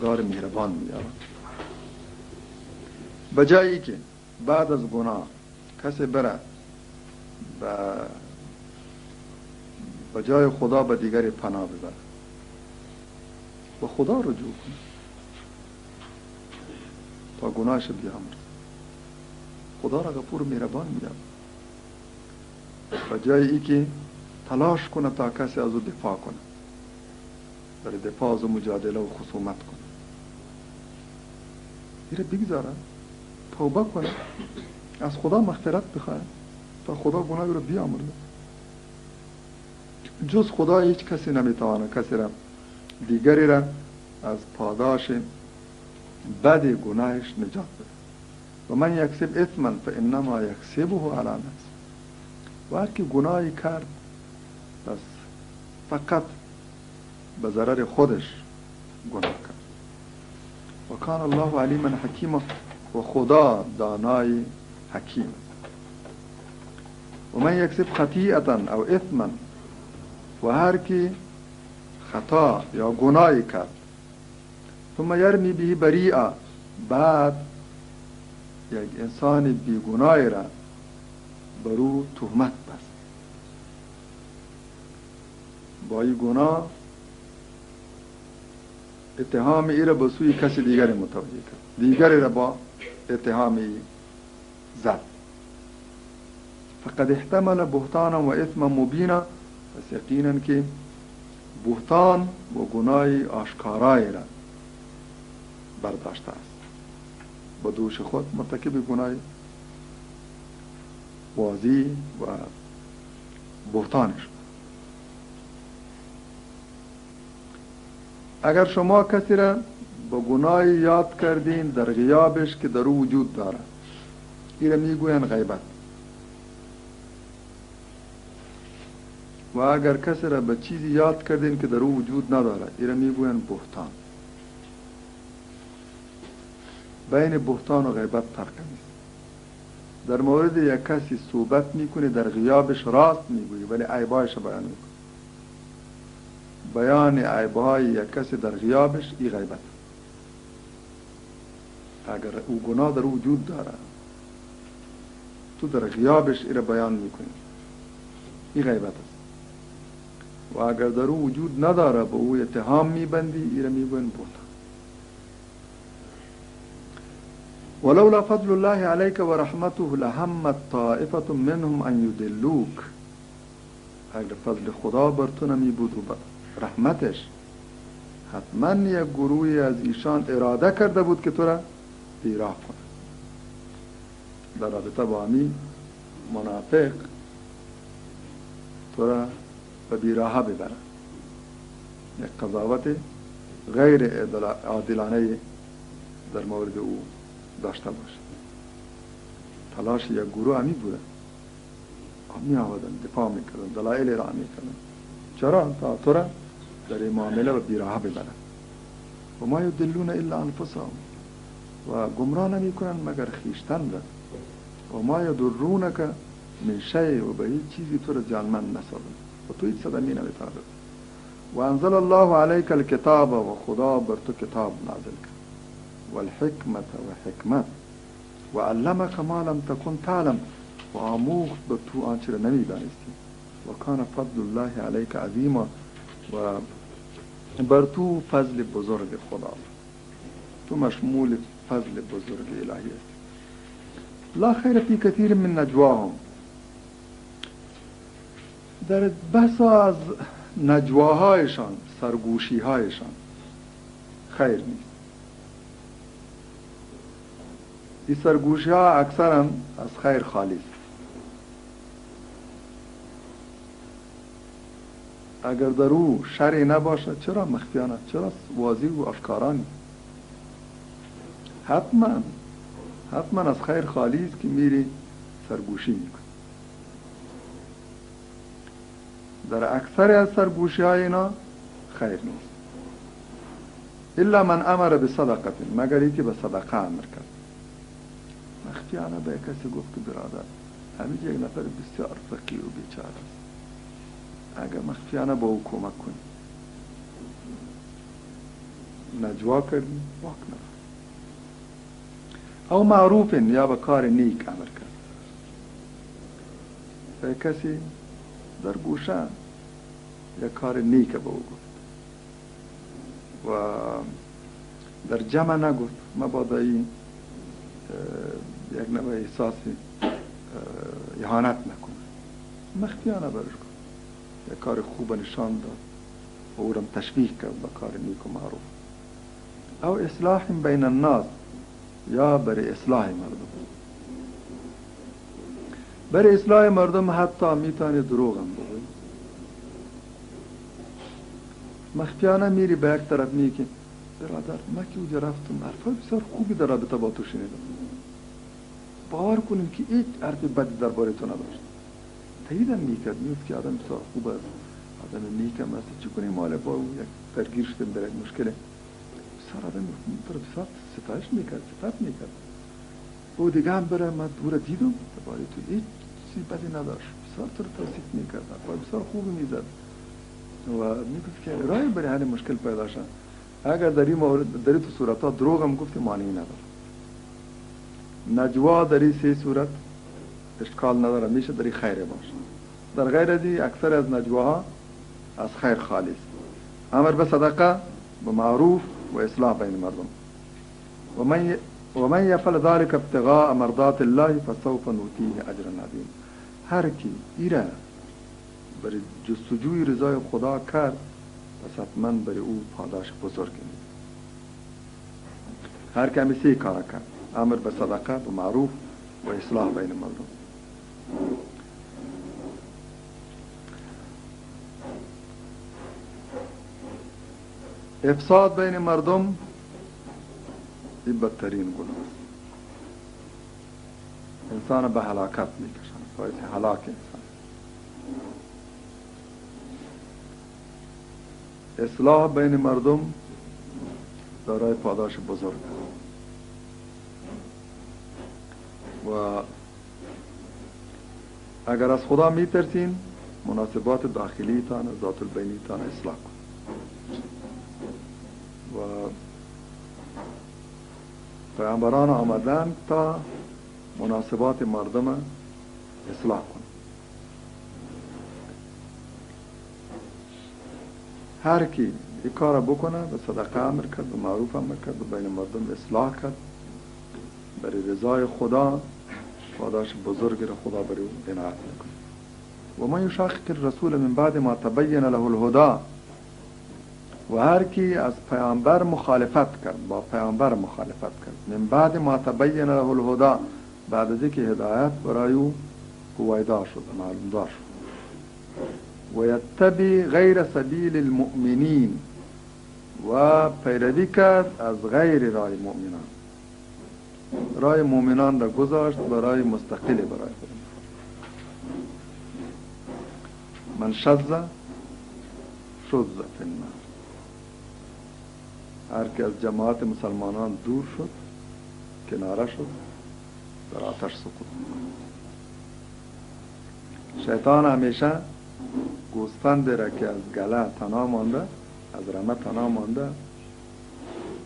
را آموزگار مهربان می‌یابد به جایی که بعد از گناه کسی بره و به جای خدا به دیگری پناه ببره. به خدا رجوع کنه. تا گناهش بیامرد خدا را غفور و مهربان می‌یابد به جای ای که تلاش کنه تا کسی از او دفاع کنه. در دفاع از مجادله و خصومت کنه. میره بگذاره توبه کنه از خدا مغفرت بخواه تا خدا گناه رو بیامرده جز خدا هیچ کسی نمی‌توانه کسی را دیگری را از پاداش بد گناهش نجات بده. و من یکسب اثما فانما یکسبه علی نفس و هر کی گناهی کرد پس فقط به ضرر خودش گناه کرد. وكان الله عليما حكيما وخدا داناي حكيم. ومن يكسب خطيئة أو إثما و هر کی خطا یا گناهی ثم يرمي به بریعا بعد یک إنسان بغنائرا را برو تهمت بست با این اتهام ای را به سوی کسی دیگری متوجه کرد. دیگری را با اتهام ای زد. فقد احتمل بهتانا و اثم مبینا پس یقینا که بهتان و گناه آشکارایی را برداشته است. با دوش خود مرتکب گناه واضی و بهتانش اگر شما کسی را با گناهی یاد کردین در غیابش که در او وجود داره این را می‌گوین غیبت. و اگر کسی را به چیزی یاد کردین که در او وجود نداره این را می‌گوین بهتان. بین بهتان و غیبت فرق نیست. در مورد یک کسی صحبت می‌کنه در غیابش راست می‌گویی ولی عیبایش بیان می‌کنه بیان عیبهای یک کسی در غیابش ای غیبت. اگر او گناه در وجود داره تو در غیابش ای را بیان می‌کنی. ای غیبت است. و اگر در او وجود نداره به او اتهام میبندی ای را می‌گوین بوتا ولولا فضل الله عليك ورحمته لهمت طائفة منهم ان يدلوك اگر فضل خدا بر تو نمی بود و رحمتش. حتما یک گروهی از ایشان اراده کرده بود که تو را بیراه کنه در رابطه با همی منافق تو را به بیراهه ببره یک قضاوت غیر عادلانه در مورد او داشته باشه تلاش یک گروه همی بوده. می آمدن دفاع می‌کردن دلایل را می‌کردن چرا؟ تا تو را این معامله و بیراه ببرن و ما یدلون إلا أنفسهم. و گمراه نمی کنن مگر خیشتن را و ما یدرونک من شیء و به هیچ چیزی تو را جانمند نسازن و تو هیچ صدمی نمیتابد و انزل الله علیک الکتاب و خدا بر تو کتاب نازل کرد و الحکمت و حکمت و علمک ما لم تکن تعلم. و آموخت به تو آنچه را نمیدانستی و کان فضل الله علیک عظیما و بر تو فضل بزرگ خدا. تو مشمول فضل بزرگ الهی است لا خیر فی کثیر من نجواهم. در بسا از نجواهایشان سرگوشیهایشان خیر نیست. این سرگوشی ها اکثرا از خیر خالی اگر در او شری نباشه چرا مخفیانه چرا واضح و افکارانی؟ حتما حتما از خیر خالی است که میری سرگوشی می‌کنی. در اکثر از سرگوشی های اینا خیر نیست. الا من امر به صدقت مگر که به صدقه امر کرد. مخفیانه به کسی گفت که برادر همین یک نفر بسیار فقیر و بیچاره است. ئەگە مەخفیانە بۆ ئەو کۆمە کن نەجوا کرد واکنەوە ئەو معروفن یا بە کاری نیک ئەمر کرد. کەسی دەرگوشە یە کاری نیکە بەو گفت. و دەرجەمە نەگوت مەبادایی آه، یەک نەوە ئیساسی یهانەت آه، نەکن مەختیانە بەرش کن کار خوب نشان داد و او تشویق کرد با کار نیک و معروف. او اصلاح بین الناس یا برای اصلاح مردم. برای اصلاح مردم حتی می‌تونی دروغ هم بگوی مخفیانه میری به یک طرف می که برادر ما که اوجا رفتم حرفای بسیار خوبی در رابطه با تو شنیدم. باور کنیم که هیچ حرف بدی درباره تو نداشت. تاییدم می‌کرد میفت که آدم بسیار خوب است. آدم نیکم است. چی کنیم؟ مال با او یک درگیر شدیم در یک مشکله بسیار آدم بسیار ستایش می‌کرد صفت می‌کرد. او دیگه هم بره من دور دیدم. درباره تو هیچ چیزی بدی نداشت. بسیار تو رو توصیف می‌کرد بسیار خوب می‌زد. و می‌گفت که رای برای هر مشکل پیدا شد. اگر در این مورد در تو صورت ها دروغ هم گفتی معنی نداره نجوا در این سه صورت اشکال نداره میشه در خیره باشه. در غیر از اکثر از نجواها از خیر خالی است. امر به صدقه به معروف و اصلاح بین مردم. و من و من یفعل ذلك ابتغاء مرضات الله فسوف نؤتيه اجرا عظیم. هر کی ایره برای جستجوی رضای خدا کرد پس حتما برای او پاداش بزرگ می هر کمی سی کار کرد. امر به صدقه به معروف و اصلاح بین مردم. إفساد بین مردم این بدترین گناه إنسان به حلاکت میکشن باید حلاک انسان. اصلاح بین مردم دارای پاداش بزرگ. و اگر از خدا میترسین مناسبات داخلی تان ذات البینی تان اصلاح کن. و پیامبران آمدن تا مناسبات مردم اصلاح کن. هر کی این کار بکنه به صدقه امر کرد به معروف امر کرد بین مردم اصلاح کرد. برای رضای خدا پاداش بزرگ را خدا برای أو عنایت میکنه و من یشاقق الرسول من بعد ما تبین له الهدا و هر کی از پیامبر مخالفت کرد با پیامبر مخالفت کرد. من بعد ما تبین له الهدا بعد از اینکه هدایت برای أو گویدا شد معلوم دار شد. و یتبی غیر سبیل المؤمنین. و پیروی کرد از غیر رای مؤمنان. رای مؤمنان را گذاشت برای مستقل برای خود. من شذ فی النار. هر که از جماعت مسلمانان دور شد کناره شد در آتش سقوط شیطان همیشه گوسفند را که از گله تنها مانده از رمه تنها مانده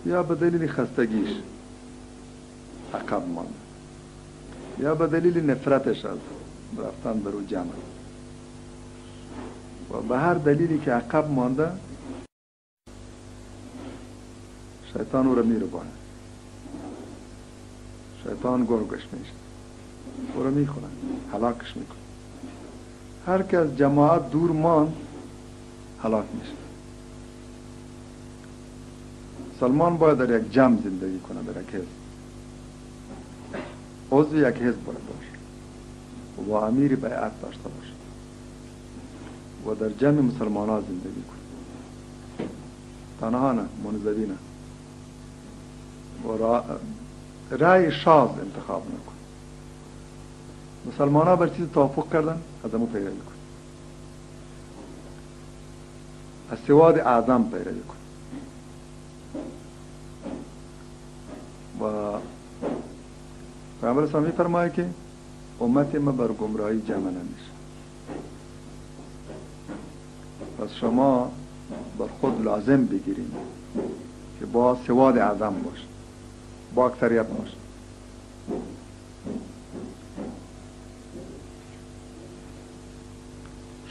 یا به دلیل خستگیش عقب مانده یا به دلیل نفرتش از رفتن برو جمع. و به هر دلیلی که عقب مانده شیطان او را میره باید شیطان گرگش میشه او را می‌خونه حلاکش می‌کنه هر که از جماعت دور مان حلاک میشه سلمان باید در یک جمع زندگی کنه در یک حزب. عضو یک حزب باید باشه و با امیر بیعت داشته باشه و در جمع مسلمان ها زندگی کن تنها نه منزوی نه. و. رأی شاز انتخاب نکن. مسلمان ها بر چیز توافق کردن از امو پیروی کن. از سواد اعظم پیروی کن. و پیامبر اسلام فرمایه که امت ما بر گمراهی جمع نمیشه پس شما بر خود لازم بگیریم که با سواد اعظم باش با اکثریت باش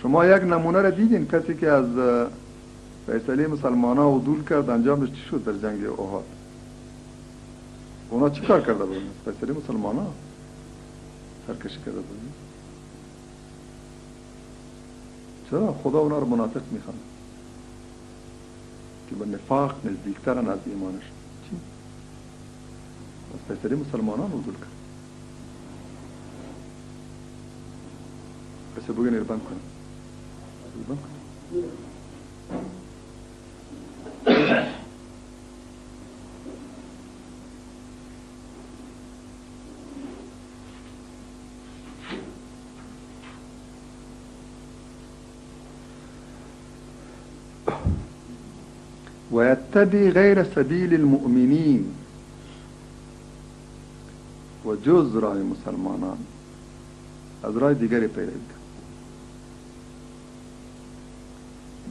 شما یک نمونه را دیدین کسی که از فیصله مسلمان ها عدول کرد انجامش چی شد در جنگ احاد اونا چی کار کرده بودن فیصله مسلمان ها سرکشی کرده بودن چرا خدا اونا رو منافق می‌خوان که به نفاق نزدیکترن از ایمانش چی؟ از فیصله مسلمانان عدول کرد پس بگین اربان کنم اربان کنم ويتبع غير سبيل المؤمنين. و جز راه مسلمانان. از راه دیگری پیروی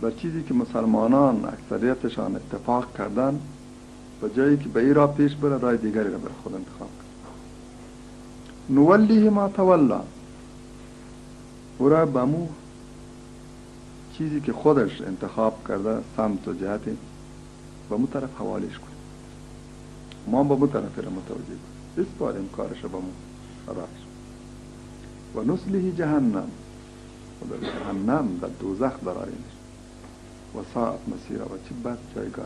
بر چیزی که مسلمانان اکثریتشان اتفاق کردن و جایی که به راه پیش بره راه دیگری را بر خود انتخاب کرد. ما تولا. أو را بمو چیزی که خودش انتخاب کرده سمت و جهتی به مو طرف حوالش کنیم. ما به مو طرف را متوجه کنیم. بسپاریم کارش به مو. راهش و نسله جهنم. و در جهنم در دوزخ درارینش و ساعت مسیره و چه بد جایگاه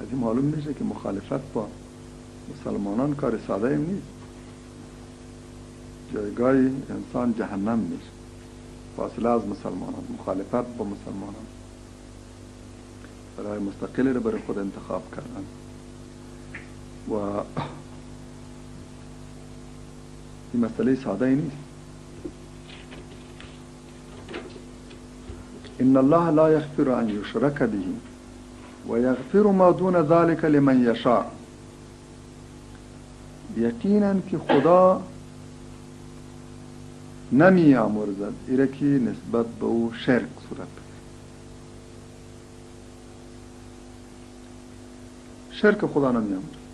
از این معلوم میشه که مخالفت با مسلمانان کار ساده ایم نیست. جایگاه انسان جهنم میشه. فاصله از مسلمانان مخالفت با مسلمانان. برای مستقلی رو برای خود انتخاب کردن. و این مسئله ساده ای نیست. ان الله لا يغفر ان يشرك به ويغفر ما دون ذلك لمن يشاء یقینا که خدا نمی آمرزد ایره که نسبت به أو شرک صورت. نمی آمرزد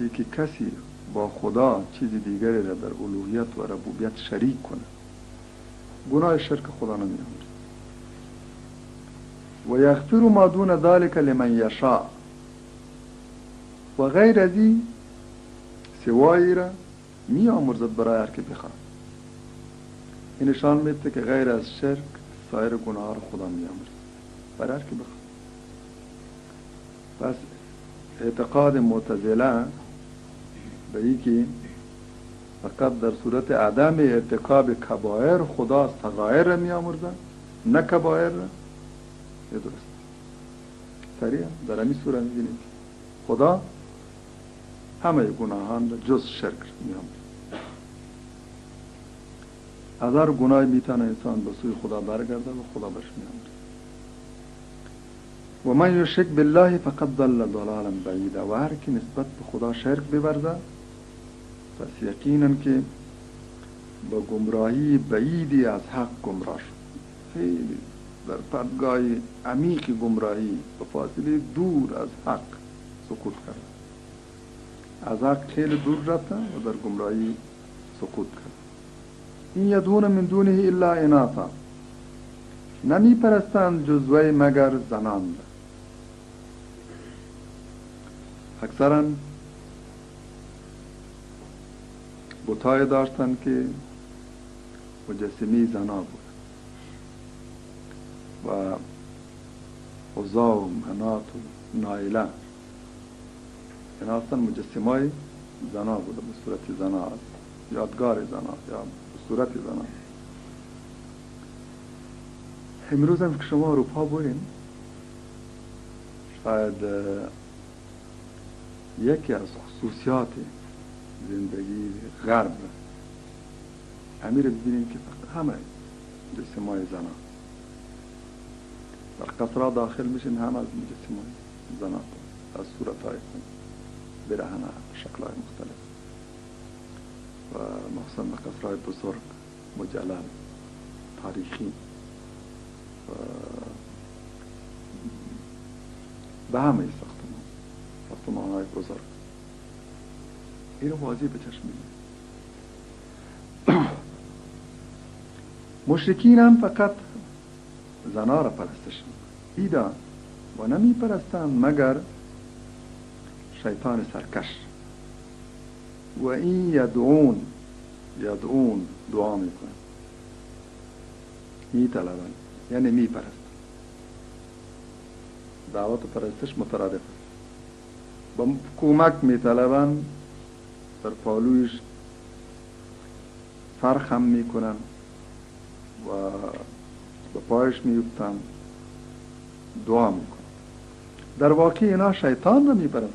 ای که کسی با خدا چیز دیگری را در الوهیت و ربوبیت شریک کنه. گناه شرک خدا نمی و یغفر ما دون ذلك لمن یشاء. و غیر از این سوایی را می آمرزد برای هر که بخواد. این نشان میده که غیر از شرک سایر گناه را خدا می آمرزد هر که بخواد پس اعتقاد معتزله به ای که فقط در صورت عدم ارتکاب کبایر خدا صغایر را می آمرزد نه کبایر را. یه درست. سریع در همین صورت خدا همه گناهان را جز شرک میام از هر گناه می‌تونه انسان به سوی خدا برگرده و خدا برش میام و من یشرک بالله فقد ضل ضلالا بعیدا و هر نسبت به خدا شرک ببرده پس یقینا که با گمراهی بعیدی از حق گمراه خیلی در عمیق گمراهی به فاصله دور از حق سقوط کرد. از حق خیلی دور رفته و در گمراهی سقوط کرد. این یدون من دونه الا اناثا. نمی پرستند جزوه مگر زنان. اکثرا بطای داشتن که مجسمی زنا بود. و عزا و منات و نایله. اینا اصلا مجسمه های زنا بوده به صورت زنا. هست یادگار زنان یا صورت زنان امروز هم که شما اروپا برین شاید یکی از خصوصیات زندگی غرب امیر ببینیم که همه جسم های زنان. در قطرا داخل میشین هم از جسم های زنان از صورت های برهنه شکل های مختلف. و مخصوصا قصرهای بزرگ مجلل تاریخی. و به همه ساختمان ساختمان های بزرگ این رو واضح به چشم مشرکین هم فقط زنا را پرستش ایدا و نمی پرستند مگر شیطان سرکش. و این یدعون یدعون دعا می‌کنن می طلبن یعنی می پرست دعوت پرستش مترادف با کمک می طلبن در پالویش فرخ هم می‌کنن و به پایش میفتن دعا در واقع اینا شیطان را میپرستن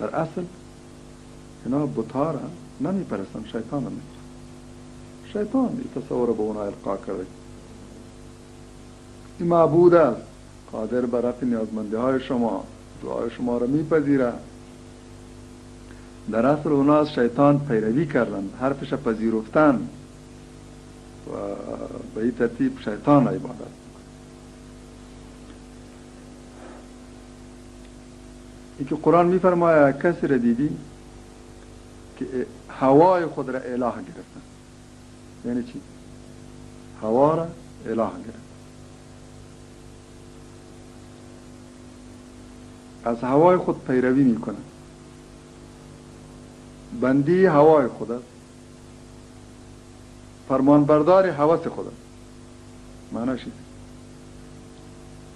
در اصل اینا بتا را نمیپرستن شیطان را شیطان این تصور به اونا القا کرده. این معبود است. قادر بر رفع نیازمندی های شما. دعای شما را میپذیره در اصل اونا از شیطان پیروی کردن حرفش پذیرفتن. و به این ترتیب شیطان عبادت این که قرآن میفرماید کسی را دیدی که هوای خود را اله گرفتن یعنی چی؟ هوا را اله گرفت. از هوای خود پیروی می‌کنن بندی هوای خود است. فرمانبردار حواس خود است. معناش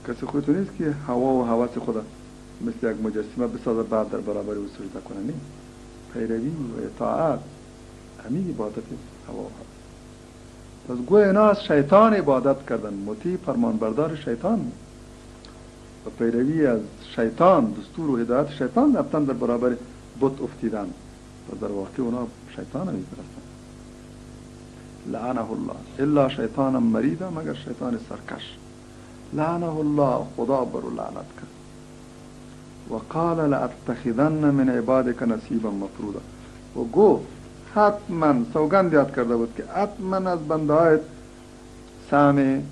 کسی خودتون نیست که هوا و حواس خود مثل یک مجسمه بسازه بعد در برابر او سجده کنه. نیست پیروی و اطاعت همین عبادت هوا و حواس. پس گوی اینا از شیطان عبادت کردن. مطیع فرمانبردار شیطان. پیروی از شیطان دستور و هدایت شیطان رفتن در برابر بت افتیدن. و در واقع اونا شیطان میپرستن. لعنه الله. الا شیطان مریدا مگر شیطان سرکش. لعنه الله خدا برو لعنت کرد. و قال لاتخذن من عبادك نصیبا مفروضا. و گفت حتما سوگند یاد کرده بود که حتما از بنده های سهم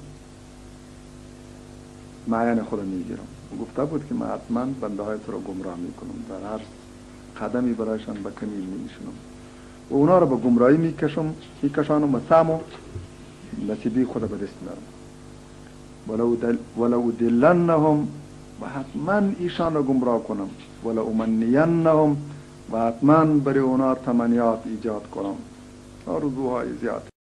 معین خود می‌گیرم. گفته بود که من حتما بنده های تو را گمراه می‌کنم. در هر قدمی برایشان به کمیل میشونم و اونا را به گمراهی می‌کشم میکشانم و سم و نصیبی خود به دست میارم ولو, دل ولو دلنهم و حتما ایشان را گمراه کنم. ولو امنینهم و حتما برای اونا تمنیات ایجاد کنم. آرزوهای زیاد.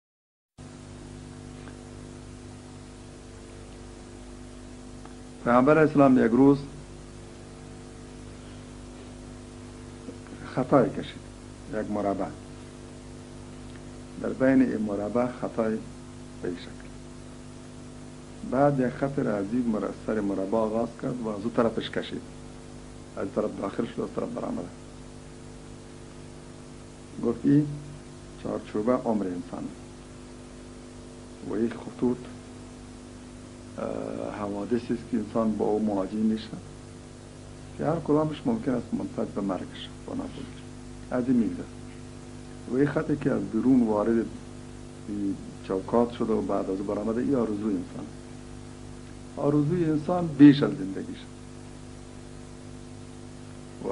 پیامبر اسلام یک روز خطای کشید یک مربع. در بین این مربع خطای به شکل. بعد یک خط عجیب سر مربع آغاز کرد و از او طرفش کشید. از طرف داخل شد از طرف برآمده گفت این چارچوبه عمر انسان و این خطوط حوادثی است که انسان با او مواجه میشه که هر کدامش ممکن است منتج به مرگش نابودش از این میگذر و این خطی که از بیرون وارد چوکات شده و بعد از برآمده این آرزوی انسان. آرزوی انسان بیش از زندگیش و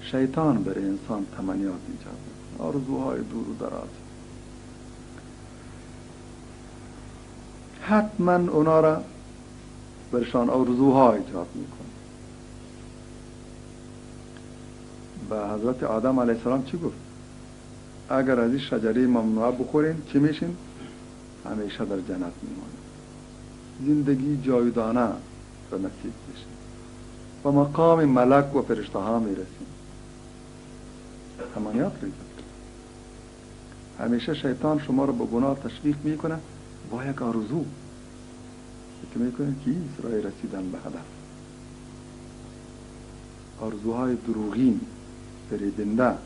شیطان برای انسان تمنیات ایجاد آرزوهای دور و دراز. حتما اونا را برشان آرزوها ایجاد میکن به حضرت آدم علیه السلام چی گفت؟ اگر از این شجره ممنوعه بخورین چی میشین؟ همیشه در جنت میمانید. زندگی جاودانه به نصیب بشین و مقام ملک و فرشته ها رو ایجاد کرد همیشه شیطان شما رو به گناه تشویق می‌کنه با یک آرزو که می‌کنه که رای رسیدن به هدف. آرزوهای دروغین فریبنده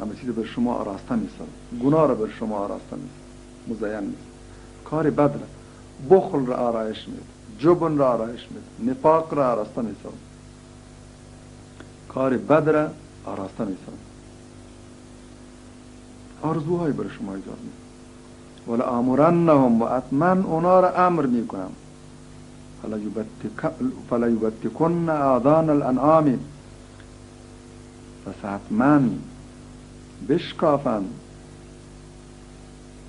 همه چیز بر شما آراسته می‌سازد گناه را بر شما آراسته می‌سازد مزین می‌سازد کار بد را بخل را آرایش میده جبن را آرایش میده نفاق را آراسته می‌سازد کار بد را آراسته می‌سازد آرزوهای بر شما ایجاد میده ولا و اتمن اونا را امر می‌کنم فلا یبتکن آذان الانعام پس حتما بشکافند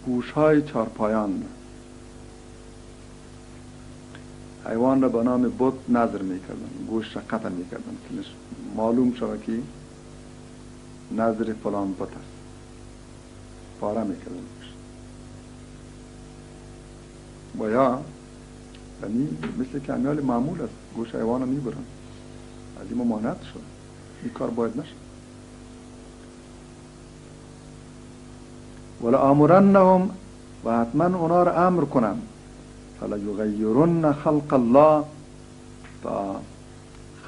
گوش های چارپایان. حیوان را به نام بت نظر می‌کردن. گوش را قطع می‌کردن. که معلوم شود که نظر فلان بت است. پاره می‌کردن. و یا یعنی مثل امیال معمول است. گوش حیوان رو می‌برن. از این ممانعت شد. این کار باید نشد. ولا آمرنهم و حتما اونا رو امر کنم فلا یغیرن خلق الله تا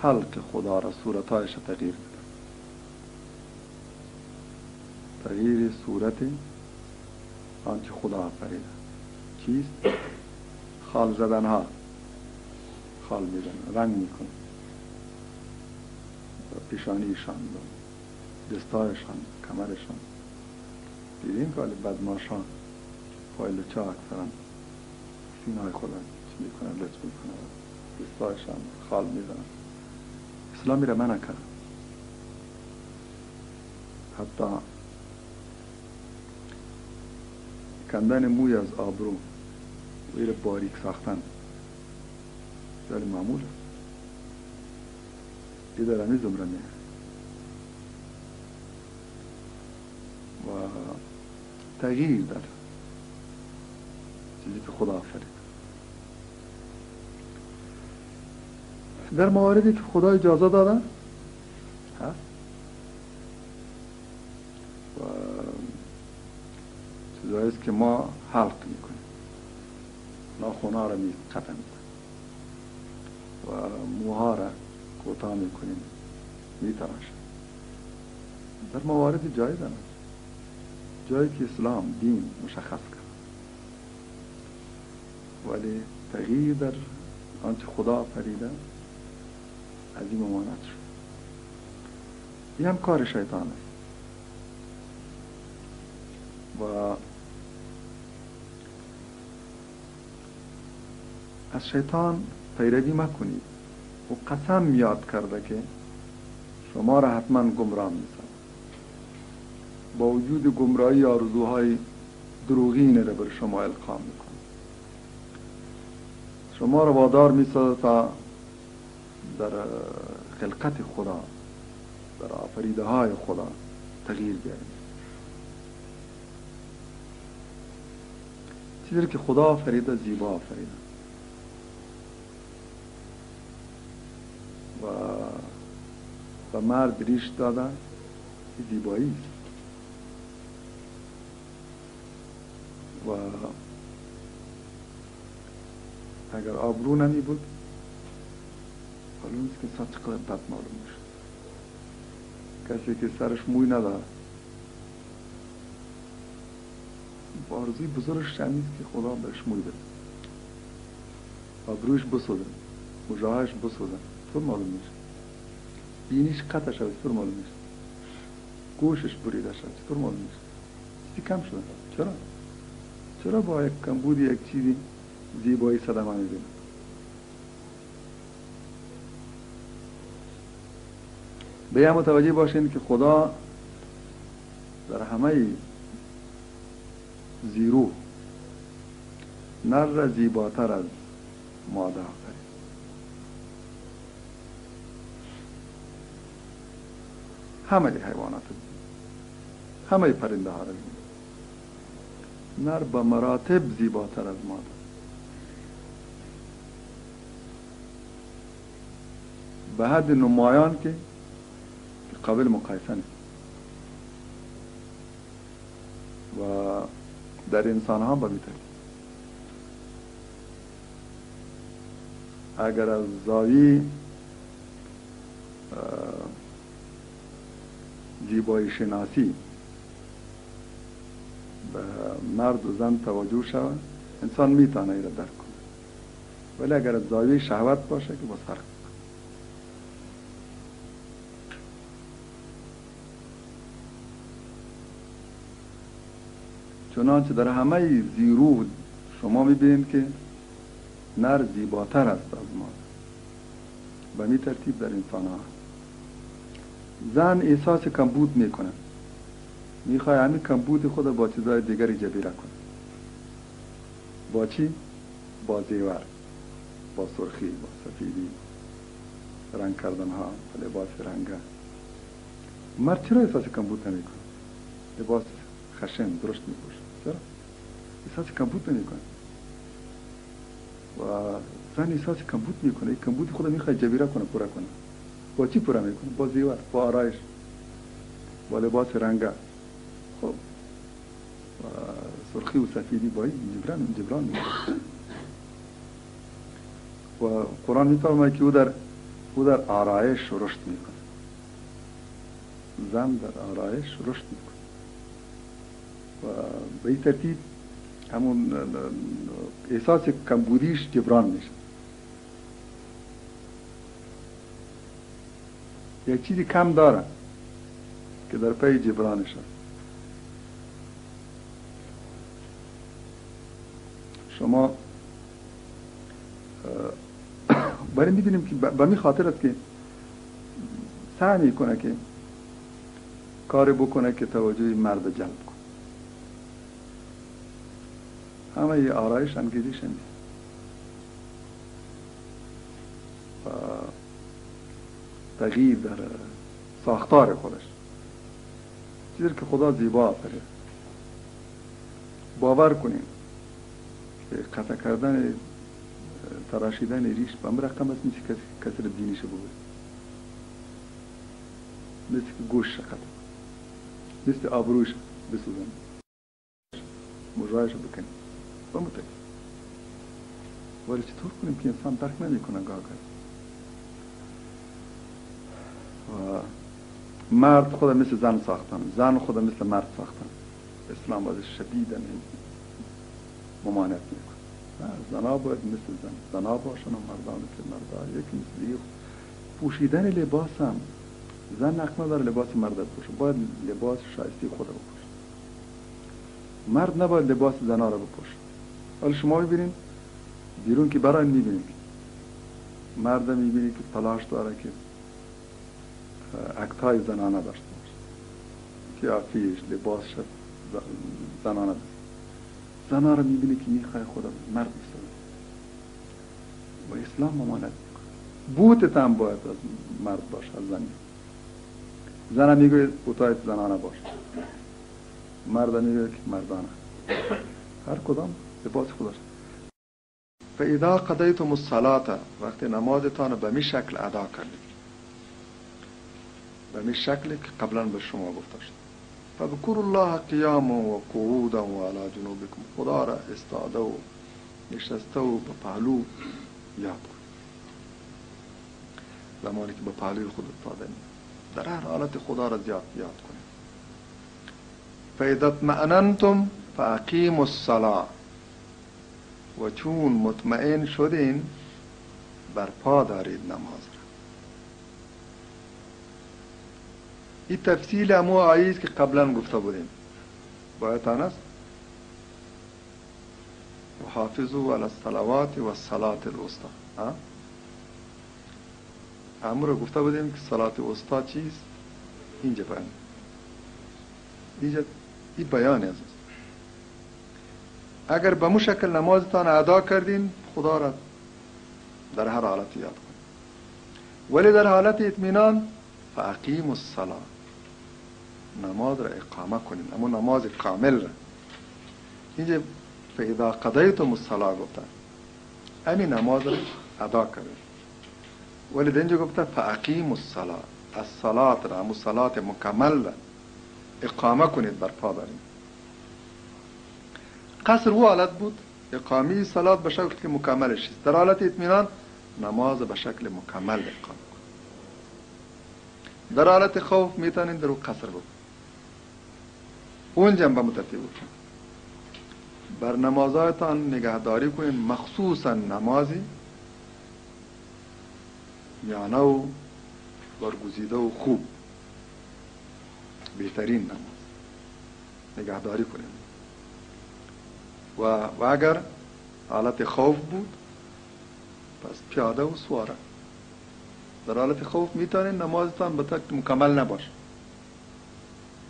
خلق خدا را صورتایش تغییر بدن تغییر صورت آنچه خدا آفریده. چیست خال زدن ها. خال میزن رنگ میکن پیشانیشان دستایشان کمرشان. دیدین که بدماشان. پای لچه اکثرا سینای خودن. چی می‌کنن؟ لچ می‌کنن. دستایشان خال می‌زنن. اسلامی را منع کرد. حتی کندن موی از آبرو. غیر باریک ساختن. ولی معمول. یه در همی زمره و تغییر در چیزی که خدا آفرید. در مواردی که خدا اجازه داده هست و چیزهایی که ما حلق می‌کنیم. ناخونا را می قطع و موها را کوتاه می‌کنیم می در موارد جایز هم جایی که اسلام دین مشخص کرد. ولی تغییر در آنچه خدا فریده از این ممانت شد. این هم کار شیطان است و از شیطان پیروی مکنید. و قسم یاد کرده که شما را حتما گمراه میسازد با وجود گمراهی آرزوهای دروغین را بر شما القا میکنه شما را وادار میسازد تا در خلقت خدا در آفریده های خدا تغییر بیارید چیزی که خدا آفریده زیبا آفریده و مرد ریش دادن زیبایی و اگر آبرو نمی بود معلوم که ساعت چقدر بد معلوم میشه کسی که سرش موی نداره بارزوی بزرگش چند که خدا بهش موی بده. آبروش بسوده مجاهش بسوده طور معلوم میشه بینیش قطع شد طور معلوم میشه گوشش بریده شد طور معلوم میشه چیزی کم شده چرا؟ چرا با یک کمبود یک چیزی زیبایی صدمه می‌بینه به متوجه باشین که خدا در همه زیرو نر زیباتر از ماده همه حیوانات همه پرنده ها نر با مراتب زیباتر از مادر به حد نمایان که قابل مقایسه نیست. و در انسان هم به اگر از زایی زیبایی شناسی به مرد و زن توجه شود انسان می‌تونه ای را درک کنه. ولی اگر از زاویه شهوت باشه که باز فرق چنانچه در همه زیرو شما می‌بینید که نر زیباتر است از ما. به می ترتیب در انسان ها زن احساس کمبود می‌کنه. می‌خواه همین کمبود خود با چیزهای دیگری جبیره کنه با چی؟ با زیور با سرخی با سفیدی. رنگ کردن ها لباس رنگه مرد چرا احساس کمبود نمی‌کنه؟ لباس خشن درشت میپوشه. چرا؟ احساس کمبود نمی‌کنه. و زن احساس کمبود می‌کنه. کمبود خود می‌خواد جبیره کنه پورا کنه. با چی پورا می‌کنه. با زیور با آرایش با لباس رنگه خب. سرخی و سفیدی با این جبران جبران می‌کنه. و قرآن میفرماید که او در او در آرایش رشد می‌کنه زن در آرایش رشد می‌کنه و به این ترتیب همون احساس کمبودیش جبران میشه. یک چیزی کم داره که در پی جبرانش هست. شما برای می‌دونیم که به می خاطر است که سعی می‌کنه که کار بکنه که توجه مرد جلب کنه. همه ی آرایش انگیزیش نیست. تغییر در ساختار خودش. چیزی که خدا زیبا آفرید. باور کنیم که قطع کردن تراشیدن ریش به امر رقم است نیست کسی رو دینیش بود که گوش شقت مثل آبروش بسوزن. مجرایش بکنیم با متک ولی چطور کنیم که انسان درک نمی‌کنه گاه و مرد خود مثل زن ساختن زن خود مثل مرد ساختن اسلام باید شدیدن ممانعت می‌کنه. زنا باید مثل زن. زنا باشن و مردان مثل مردان یکی مثل یک پوشیدن لباس هم زن حق نداره لباس مرد بپوشه. باید لباس شایستی خود بپوشه. مرد نباید لباس زنا رو بپوشه. حالا شما می‌بینید بیرون که برای می‌بینید مرد می‌بینید که تلاش داره که اکتای زنانه داشته باشه. لباس شد زنانه داشته زنها رو می‌بینی که می‌خوای خدا مرد می‌سازه و اسلام ممانت بوتت هم باید از مرد باشه از زنی. زن می‌گوید بوتایت زنانه باشه. مرد می‌گوید که مردانه. هر کدام لباس خودش. فاذا قضیتم الصلاه وقتی نمازتان به می شکل ادا کردید. بمش شكلك قبلا أن بشو ما قلتش فاذكروا الله قياما وقعودا وعلى جنوبكم. خضارا استعدوا نشستوا بپهلو یاد کن. زمانی که به پهلوی خود افتاده در هر حالت خدا را زیاد یاد کنید. فیدت معننتم فا اقیم الصلاة. و چون مطمئن شدین برپا دارید نماز را. این تفصیل همو آیه که قبلا گفته بودیم. بایتان است؟ و حافظو علی الصلوات الصلاة الوسطا امو رو گفته بودیم که صلات وسطا چیست؟ اینجا بیان. اینجا این بیان است اگر به مو شکل نمازتان ادا کردین خدا را در هر حالت یاد کنید ولی در حالت اطمینان فاقیم الصلاه. نماز را اقامه کنید اما نماز کامل را. اینجا فاذا قضیتم الصلاه گفتن همین نماز را ادا کنید ولی در اینجا گفته فاقیم الصلاه الصلاه را همون صلات مکمل را اقامه کنید بر پا دارید قصر او حالت بود. اقامی صلات به شکل که مکملش در حالت اطمینان نماز به شکل مکمل اقامه در حالت خوف می‌تونین در قصر بود اون جنبه مترتیب بود بر نمازهایتان نگهداری کنین مخصوصا نمازی. میانه و برگزیده و خوب. بهترین نماز. نگهداری کنین و, و اگر حالت خوف بود پس پیاده و سواره. در حالت خوف می‌تونین نمازتان به تک مکمل نباشه.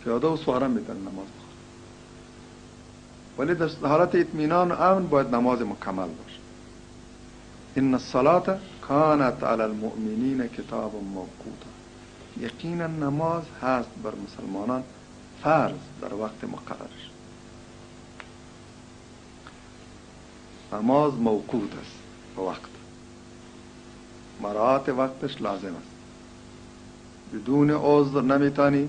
پیاده و سواره می‌تونین نماز بخون ولی در حالت اطمینان و امن باید نماز مکمل باشه. ان الصلاه کانت علی المؤمنین کتاب موقوتا. یقینا نماز هست بر مسلمانان فرض در وقت مقررش نماز موقوت است به وقت. مراعات وقتش لازم است. بدون عذر نمیتانی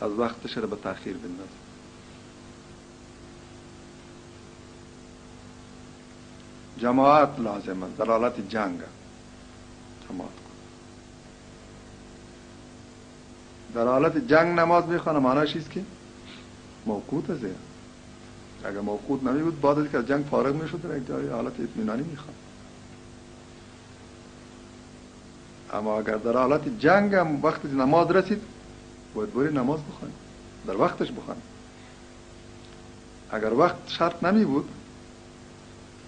از وقتش رو به تاخیر بندازی جماعت لازم است در حالت جنگ جماعت. کن در حالت جنگ نماز می‌خوانه معناش است که؟ موقوت است. اگر موقوت نمی بود بعد از که جنگ فارغ می‌شد در یک جای حالت اطمینانی می‌خوان. اما اگر در حالت جنگ هم وقتی نماز رسید باید بری نماز بخوانی. در وقتش بخوانی. اگر وقت شرط نمی بود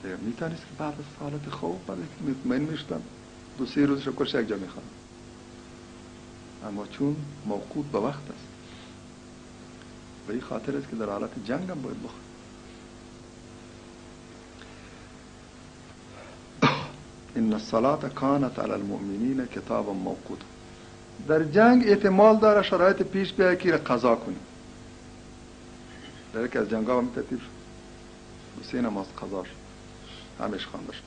می‌تونست که بعد از حالت خوب بعد که مطمئن میشتم دو سه روز شکرش یک جا می‌خوام اما چون موقوت به وقت است به این خاطر است که در حالت جنگ هم باید بخوان ان الصلاه کانت علی المؤمنین کتاب موقوت در جنگ احتمال داره شرایط پیش بیاید که قضا کنی. در یکی از جنگ ها هم شد. سه نماز قضا شد. همش خوانده شد.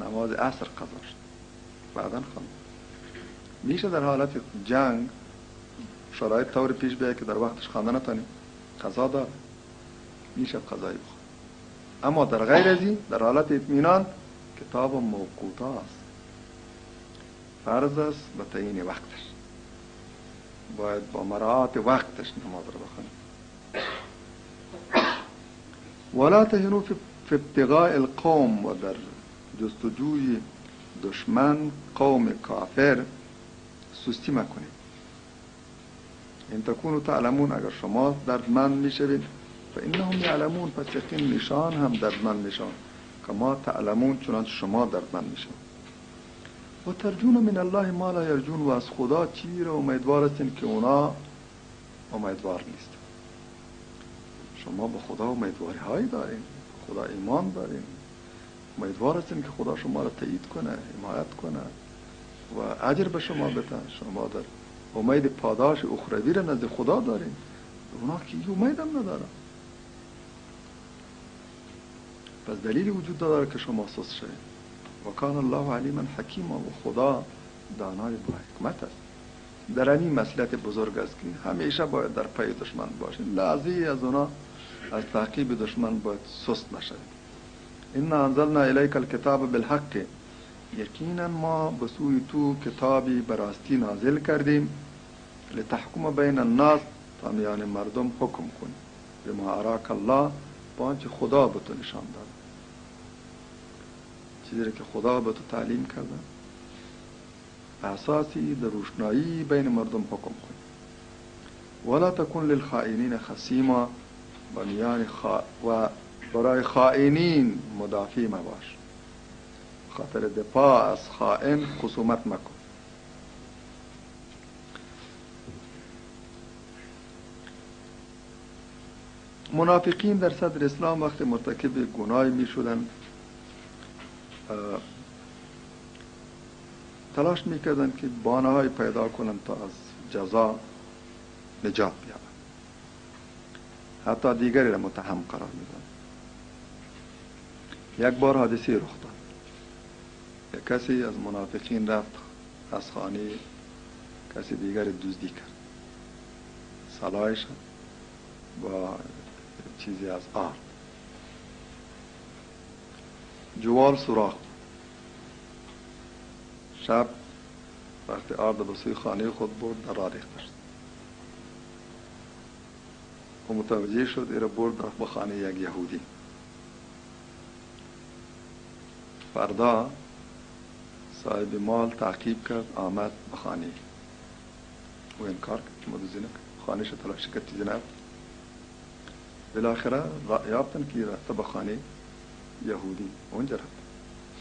نماز عصر قضا شد. بعدا خواند میشه در حالت جنگ شرایط طور پیش بیاید که در وقتش خوانده نتانی. قضا داره. میشه قضایی بخواد اما در غیر از این در حالت اطمینان کتاب موقوت است فرض است به تعیین وقتش. باید با مراعات وقتش نماز رو بخونیم. ولا تهنو فی ابتغاء القوم و در جستجوی دشمن قوم کافر سستی مکنید. این تکونو تعلمون اگر شما دردمند می‌شوید. فانهم یعلمون پس یقین نشان هم دردمند نشان. کما تعلمون چنانچه شما دردمند میشون و ترجون من الله ما لا یرجون و از خدا چی را امیدوار هستین که اونا امیدوار نیست. شما به خدا امیدواری هایی دارین خدا ایمان دارین. امیدوار هستین که خدا شما را تایید کنه حمایت کنه. و اجر به شما بده شما در امید پاداش اخروی را نزد خدا دارین. اونا که امید هم پس دلیلی وجود داره که شما سست شوید. و کان الله علیما حکیما و خدا دانای با حکمت است. در این مسئلت بزرگ است که همیشه باید در پای دشمن باشید لازی از اونا از تعقیب دشمن باید سست نشوید ان انزلنا الیک الکتاب بالحق. یقینا ما به سوی تو کتابی براستی نازل کردیم. لتحکم بین الناس. تا میان مردم حکم کنی. بما اراک الله. با خدا به تو نشان داد. چیزی که خدا به تو تعلیم کرده. اساسی در روشنایی بین مردم حکم کنی. ولا تکن للخائنین خصیما بنیان خا... و برای خائنین مدافع مباش. خاطر دفاع از خائن خصومت مکن. منافقین در صدر اسلام وقت مرتکب گناهی می شدن تلاش می‌کردن که بانه پیدا کنند تا از جزا نجات بیابند حتی دیگری را متهم قرار میدن یک بار حادثه رخ داد کسی از منافقین رفت از خانه کسی دیگر دزدی کرد سلاحش با چیزی از آرد جوال سوراخ. شب وقتی آرد به خانه خود برد در راه ریخته و متوجه شد ایره برد به خانه یک یهودی. فردا صاحب مال تعقیب کرد، آمد به خانه. و انکار کرد که مدوزی نکرد خانه تلاشی کرد جناب بالاخره یافتن که رفته به خانه. یهودی. اونجا رفت.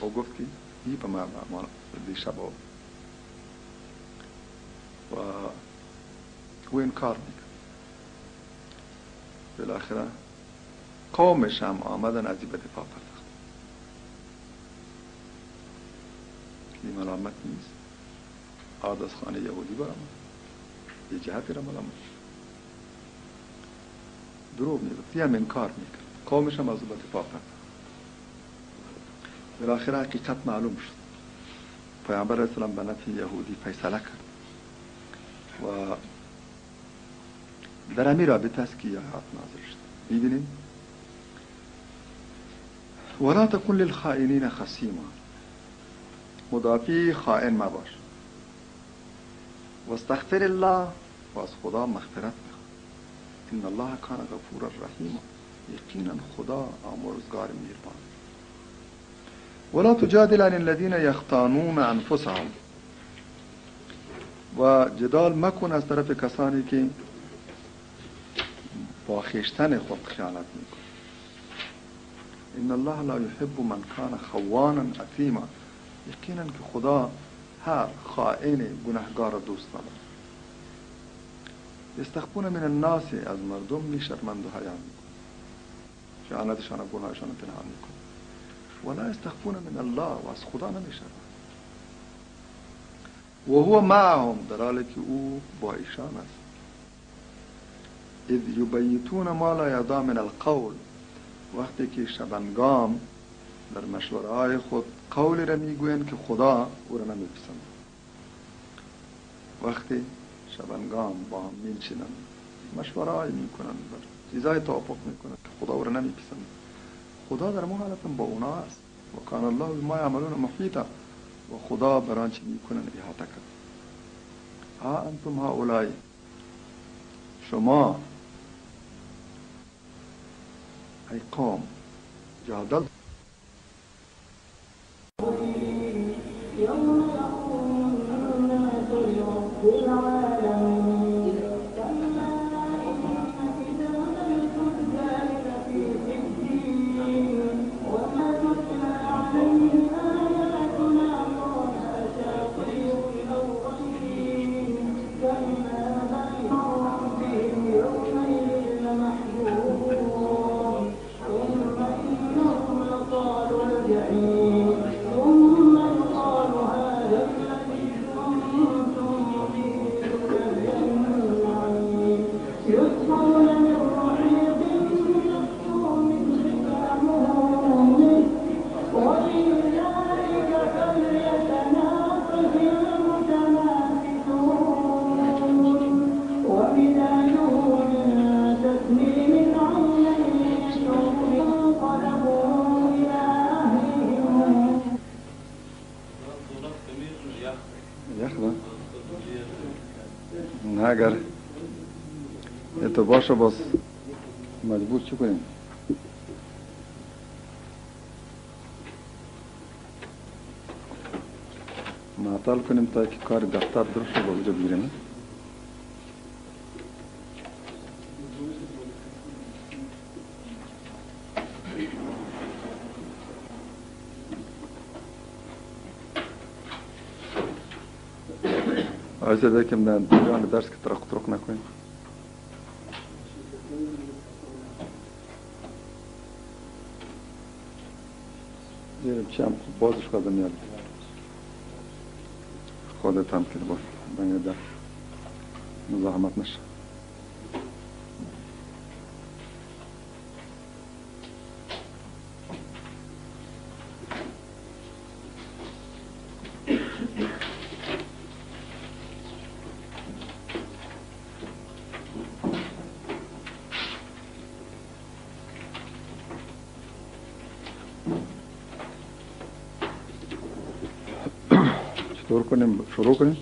او گفت که به ما دی شب و او انکار می‌کرد. بالاخره قومش هم آمدن از به دفاع پرداخت. این ملامت نیست. آد از خانه یهودی برامد یه جهتی را ملامت دروغ می‌گفت. هم انکار می‌کرد. قومش هم از به دفاع پرداخت. بالاخره حقیقت معلوم شد. پیامبر اسلام به نفی یهودی فیصله کرد. و در امی رابطه است که آیات نازل شد. میبینید ولا تکن للخائنین خصیما. مدافع خائن مباش. و استغفر الله و از خدا مغفرت بخواه. ان الله کان غفور رحیم یقینا خدا آمرزگار میربان ولا تجادل عن الذين يختانون انفسهم و جدال مکن از طرف کسانی که با خیشتن خود خیانت میکن ان الله لا يحب من کان خوانا اثیما. یقینا که خدا هر خائن گناهگار دوست ندارد استخبون من الناس از مردم می شرمند و حیا میکن خیانتشان و گناهشان پنهان میکن ولا استخفون من الله و از خدا نمی شرمند و هو معهم در حالی که او با ایشان است. اذ یبیتون ما لا یردا من القول. وقتی که شبنگام در مشوره های خود قولی را می‌گویند که خدا او را نمیپسند. وقتی شبنگام با هم میچینند مشوره های می‌کنند بر چیزای توافق می‌کنند که خدا او را نمیپسند. خدا در مو حالت با اونا است. و کان الله ما یعملون محیطا. و خدا بر آنچه میکنند احاطه کرد. ها أنتم ها اولای شما ای قوم جادل. يوم يقوم الناس لرب العالمين تو باشه باز مجبور چی کنیم معطل کنیم تا که کار دفتر درست شد اونجا بگیریم آیسه بکم در جان درس که ترق ترق نکنیم یه چی هم بازش کردم میاد. خودت هم که باش. من در مزاحمت نشه करें शुरू करें।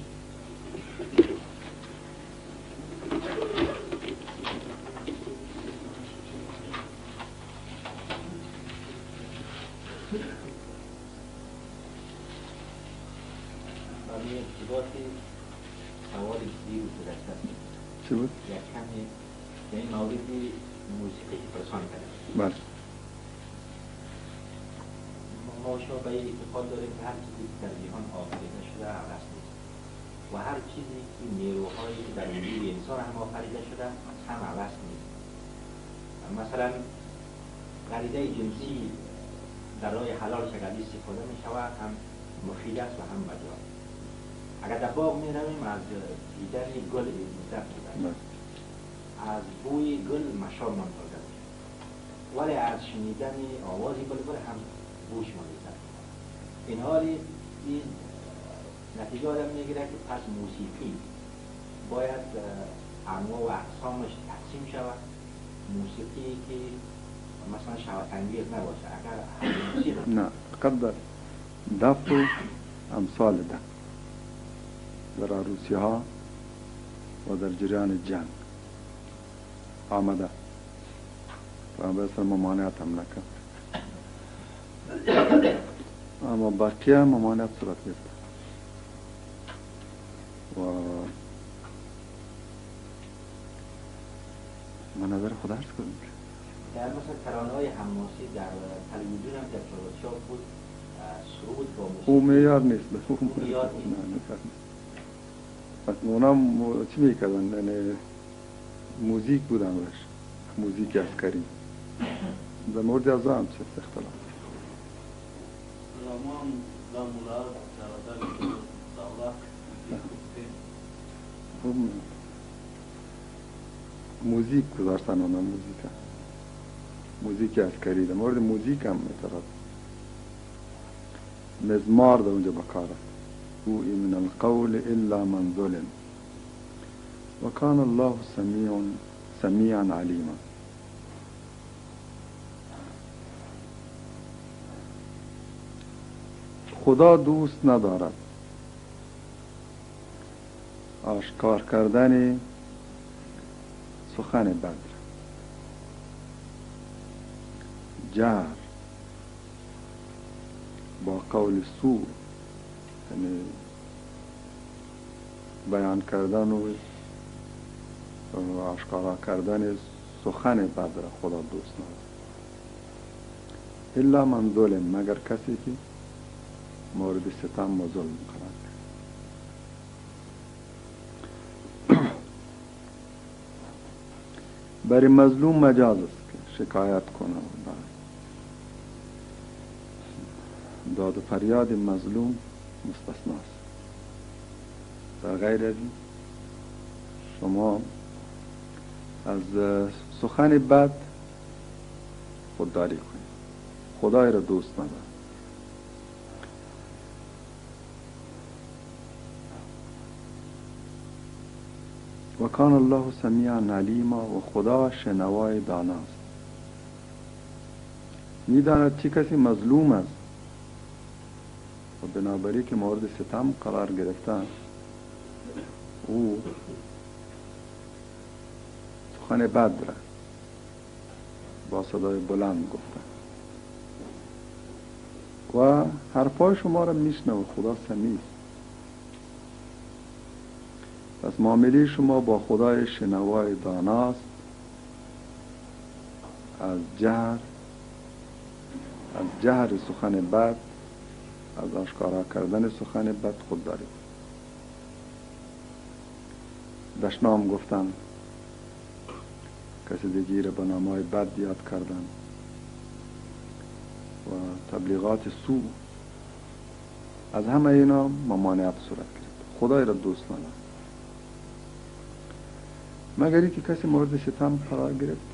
انگیز نباشه. اگر نه فقط در دف و امثال دف در عروسی ها و در جریان جنگ آمده. پیامبر سر ممانعت هم نکرد. اما بقیه ممانعت صورت گرفت. و به نظر که در مثلا ترانه های حماسی در تلویزیون هم در چهارچهار بود سرود با موسیقی. او معیار نیست او معیار نیست. نه نه پس اونا چی می‌کردن یعنی موزیک بودن روش موزیک عسکری. در مورد از هم چه اختلاف؟ çağda dağlak هم موزیک گذاشتن اونا موزیک موزیک عسکری در مورد موزیک هم اعتراض مزمار در اونجا بکار است أو من القول الا من ظلم. وكان الله سميع سميعا عليما خدا دوست ندارد. آشکار کردن سخن بد. جهر با قول سو یعنی بیان کردن و آشکارا کردن سخن بد را خدا دوست ندارد الا من ظلم مگر کسی که مورد ستم و ظلم قرار. برای مظلوم مجاز است که شکایت کنه و بعد داد و فریاد مظلوم مستثنا است در غیر از شما از سخن بد خودداری کنید. خدای را دوست ندارد و کان الله سمیعا علیما و خدا شنوای داناست. می‌داند چه کسی مظلوم است. و بنابراین که مورد ستم قرار گرفتن او سخن بد را با صدای بلند گفتن و حرفای شما را میشنوه خدا سمیع. است. پس معامله شما با خدای شنوای داناست از جهر از جهر سخن بد از آشکارا کردن سخن بد خود دارید. دشنام گفتن کسی دیگی را به نامای بد یاد کردن. و تبلیغات سو. از همه اینا ممانعت صورت گرفت. خدای را دوست ندارد مگر که کسی مورد ستم قرار گرفت؟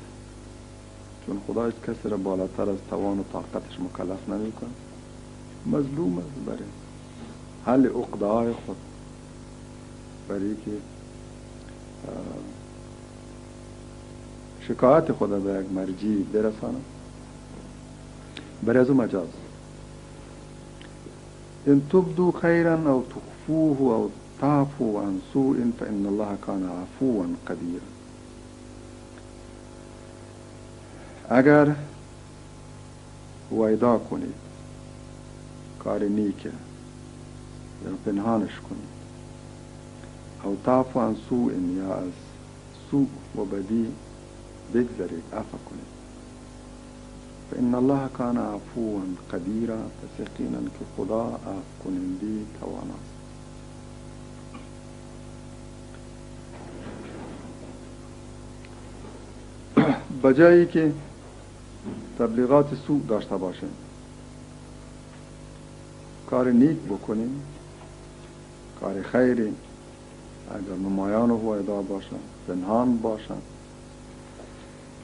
چون خدا هیچ کسی را بالاتر از توان و طاقتش مکلف نمی‌کنه مظلوم مظلومة بريك هل أقضاء خط بريك آه، شکایت خود به یک مرجی برسانم؟ برای از مجاز. ان تبدو خیرا أو تخفوه أو تعفو عن سوء فان الله كان عفوا قديرا اگر ویدا کنید کار نیکه. یا پنهانش کنید او تعفو عن سوء یا از سوء و بدی بگذرید عفا کنید. فإن الله کان عفوا قدیرا پس یقینا که خدا عفو کنندی تواناست بجایی که تبلیغات سوء داشته باشیم کار نیک بکنیم. کار خیری. اگر نمایان و ادا باشن پنهان باشن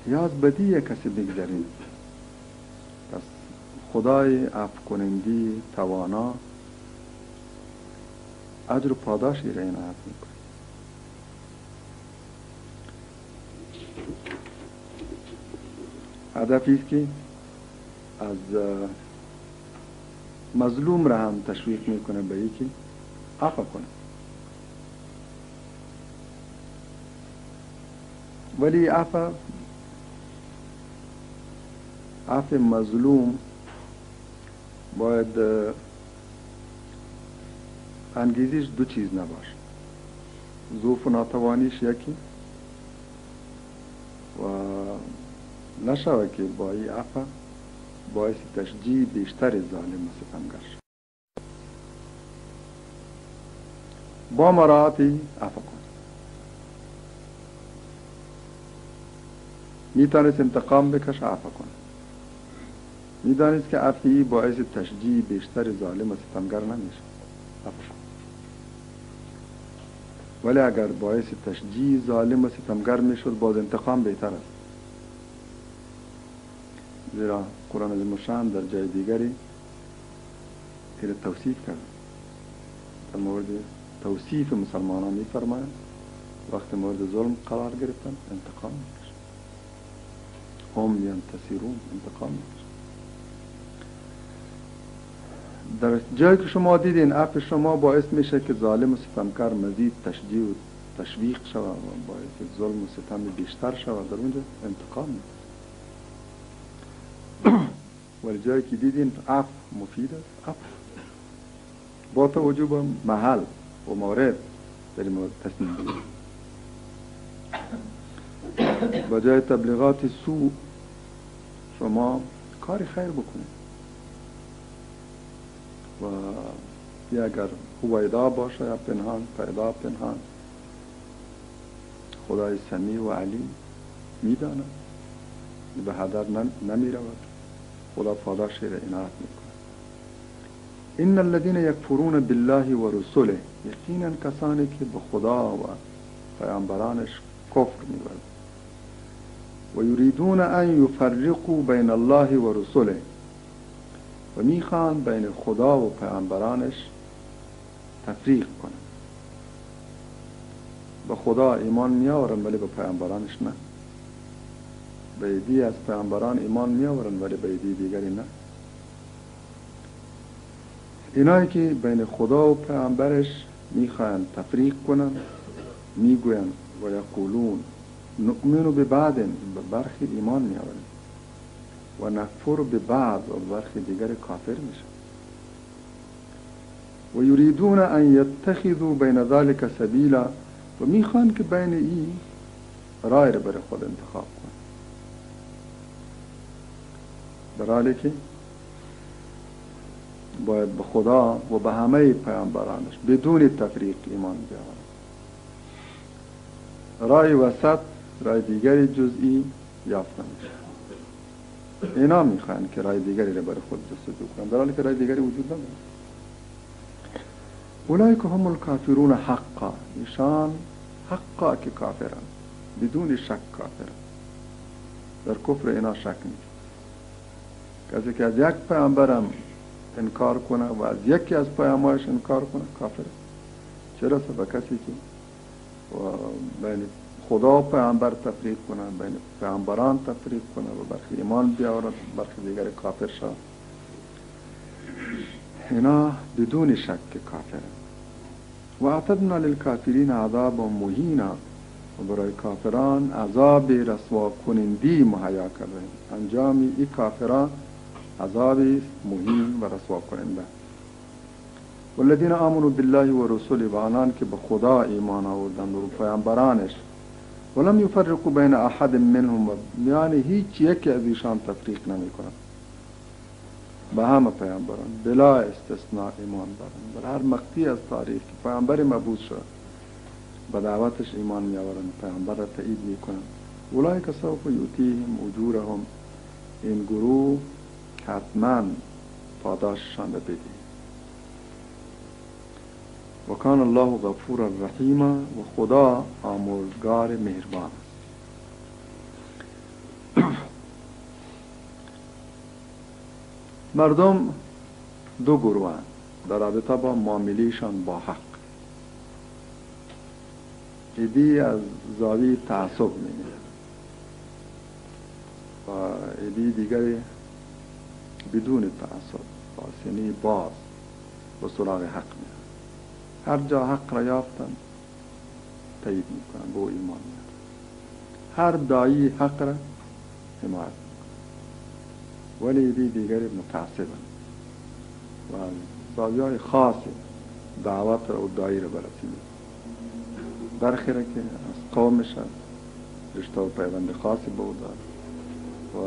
یا از بدی کسی بگذریم پس خدای عفو کنندی توانا. اجر و پاداشی را عنایت می‌کنه هدفی که از مظلوم را هم تشویق می‌کنه به ای که عفو کنه ولی عفو عفو مظلوم باید انگیزیش دو چیز نباشه. ضعف و ناتوانیش یکی و نشوه که با این عفو باعث تشجیع بیشتر ظالم و ستمگر شد. با مراعاتی عفو کن می‌تونست انتقام بکش عفو کن می‌دانست که عفی باعث تشجیع بیشتر ظالم و ستمگر نمیشه عفو ولی اگر باعث تشجیع ظالم و ستمگر می‌شد باز انتقام بهتر است. زیرا قرآن عظیم شان در جای دیگری تیر توصیف کرد. در مورد توصیف مسلمانان می فرماید وقت مورد ظلم قرار گرفتن انتقام می‌کشن. هم ینتصرون انتقام در جایی که شما دیدین عفو شما باعث میشه که ظالم و ستمکار مزید تشجیع و تشویق شود و باعث ظلم و ستم بیشتر شود. در اونجا انتقام ولی جایی که دیدین عفو مفید است. عفو. با توجه به محل و مورد در تصمیم بگیرید با جای تبلیغات سو شما کار خیر بکنید. و یا اگر هویدا باشه یا پنهان پیدا پنهان خدای سمیع و علیم می‌داند. به هدر نمی رود خدا پاداش عنایت میکنه. ان الذين يكفرون بالله و رسوله یقینا کسانی که به خدا و پیامبرانش کفر میورد و یریدون ان یفرقوا بین الله و رسوله و میخوان بین خدا و پیامبرانش تفریق کنند. به خدا ایمان میآورن ولی به پیامبرانش نه. به ایدی از پیامبران ایمان می آورن ولی به ایدی دیگری نه. اینایی که بین خدا و پیامبرش می‌خواهند تفریق کنند می‌گویند و یقولون نؤمن به بعد به برخی ایمان می آورن و نکفر به بعد و برخی دیگر کافر میشه و یریدون ان یتخذوا بین ذلك سبیلا و می‌خوان که بین این رای برای خود انتخاب کنند در حالی که باید به خدا و به همه پیامبرانش بدون تفریق ایمان بیاورد. رای وسط رای دیگری جزئی یافته میشه. اینا می‌خوان که رای دیگری را برای خود جستجو کنن در حالی که رای دیگری وجود نداره. اولای که هم الکافرون حقا ایشان حقا که کافرن بدون شک کافرن. در کفر اینا شک نیست کسی که از یک پیامبرم انکار کنه و از یکی از پیامهایش انکار کنه کافر چرا به کسی که بین خدا و پیامبر تفریق کنه بین پیامبران تفریق کنه و برخی ایمان بیاورد برخی دیگر کافر شد اینا بدون شک کافر و اعتدنا للکافرین عذاب مهینا و برای کافران عذاب رسوا کنندی مهیا کردیم انجام این کافران عذابی مهین و رسوا کننده. والذین آمنوا بالله و رسوله و آنان که به خدا ایمان آوردند و پیامبرانش. ولم یفرقوا بین احد منهم و میان هیچ یکی از ایشان تفریق نمی کنند. به همه پیامبران بلا استثناء ایمان دارند. در هر مقطعی از تاریخ که پیامبر مبعوث شد به دعوتش ایمان می آورند پیامبر را تایید می کنند. اولئک سوف یؤتیهم اجورهم. این گروه حتما پاداششان بدهید و کان الله غفور رحیم و خدا آمرزگار مهربان. مردم دو گروه در رابطه با معاملیشان با حق. ایدی از زاوی تعصب می‌گیره و ایدی دیگری بدون تعصب. باز یعنی باز به سراغ حق میره هر جا حق را یافتن تایید می‌کنن به ایمان میارن هر دایی حق را حمایت ولی ایدی دیگری متعصبن و زاویه های خاصی دعوت را و دایی را برسیده برخیره که از قومش هست رشته و پیوند خاصی او و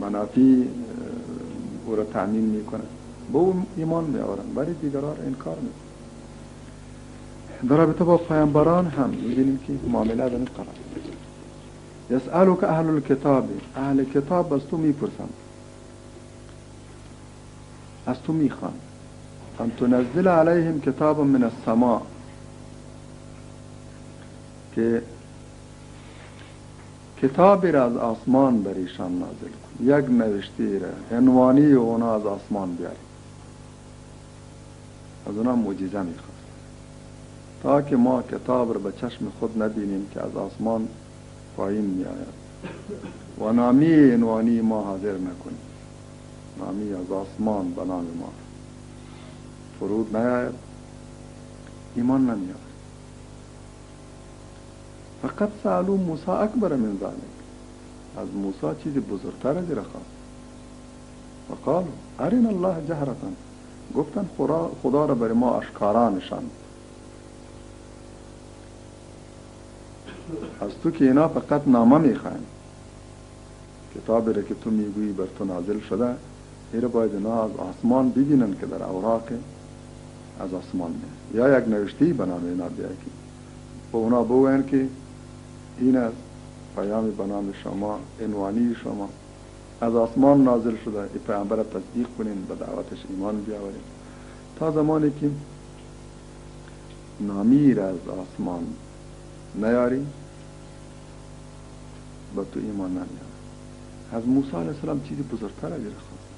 منافی او را تأمین می‌کنه به او ایمان می آورن ولی دیگرها را انکار می در رابطه با پیامبران هم می‌بینیم که معامله به این قرار یسألو که اهل الکتاب اهل کتاب از تو می‌پرسند. از تو می‌خوان. ان تنزل علیهم کتاب من السماء. که کتابی را از آسمان بر ایشان نازل یک نوشته را عنوانی اونا از آسمان بیاری از اونا معجزه می‌خواست. تا که ما کتاب را به چشم خود نبینیم که از آسمان پایین میآید. و نامی عنوانی ما حاضر نکنیم. نامی از آسمان به نام ما. فرود نیاید. ایمان نمیاد فقط سالو موسی اکبر من ذلك از موسی چیزی بزرگتر از خواست و ارین الله جهرتن گفتن خدا, را بر ما اشکارا نشان از تو که اینا فقط نامه می‌خواین. کتابی را که تو می‌گویی بر تو نازل شده ایره باید اینا از آسمان ببینن که در اوراق از آسمان می یا یک نوشتی به نام اینا بیا که به اونا بگوین که این است پیام به نام شما عنوانی شما. از آسمان نازل شده این پیامبر تصدیق کنین به دعوتش ایمان بیاورین. تا زمانی که نامیر از آسمان نیاری به تو ایمان نمیاد از موسی علیه السلام چیزی بزرگتر از خواست.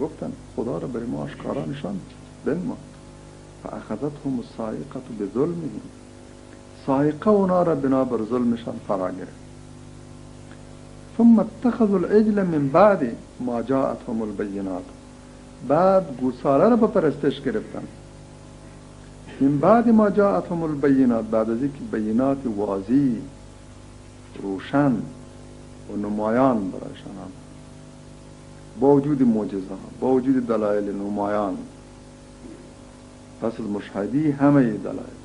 گفتن خدا را برای ما اشکارا نشان بن ما فاخذتهم الصاعقه بظلمهم. صاعقه اونا را بنا بر ظلمشان فرا گرفت. ثم اتخذوا العجل من بعد ما جاءتهم البینات بعد گوساله را به پرستش گرفتن. من بعد ما جاءتهم البینات بعد اینکه بینات واضح روشن و نمایان برایشان. آمد با وجود معجزه با وجود دلایل نمایان. پس از مشاهدی همه دلایل.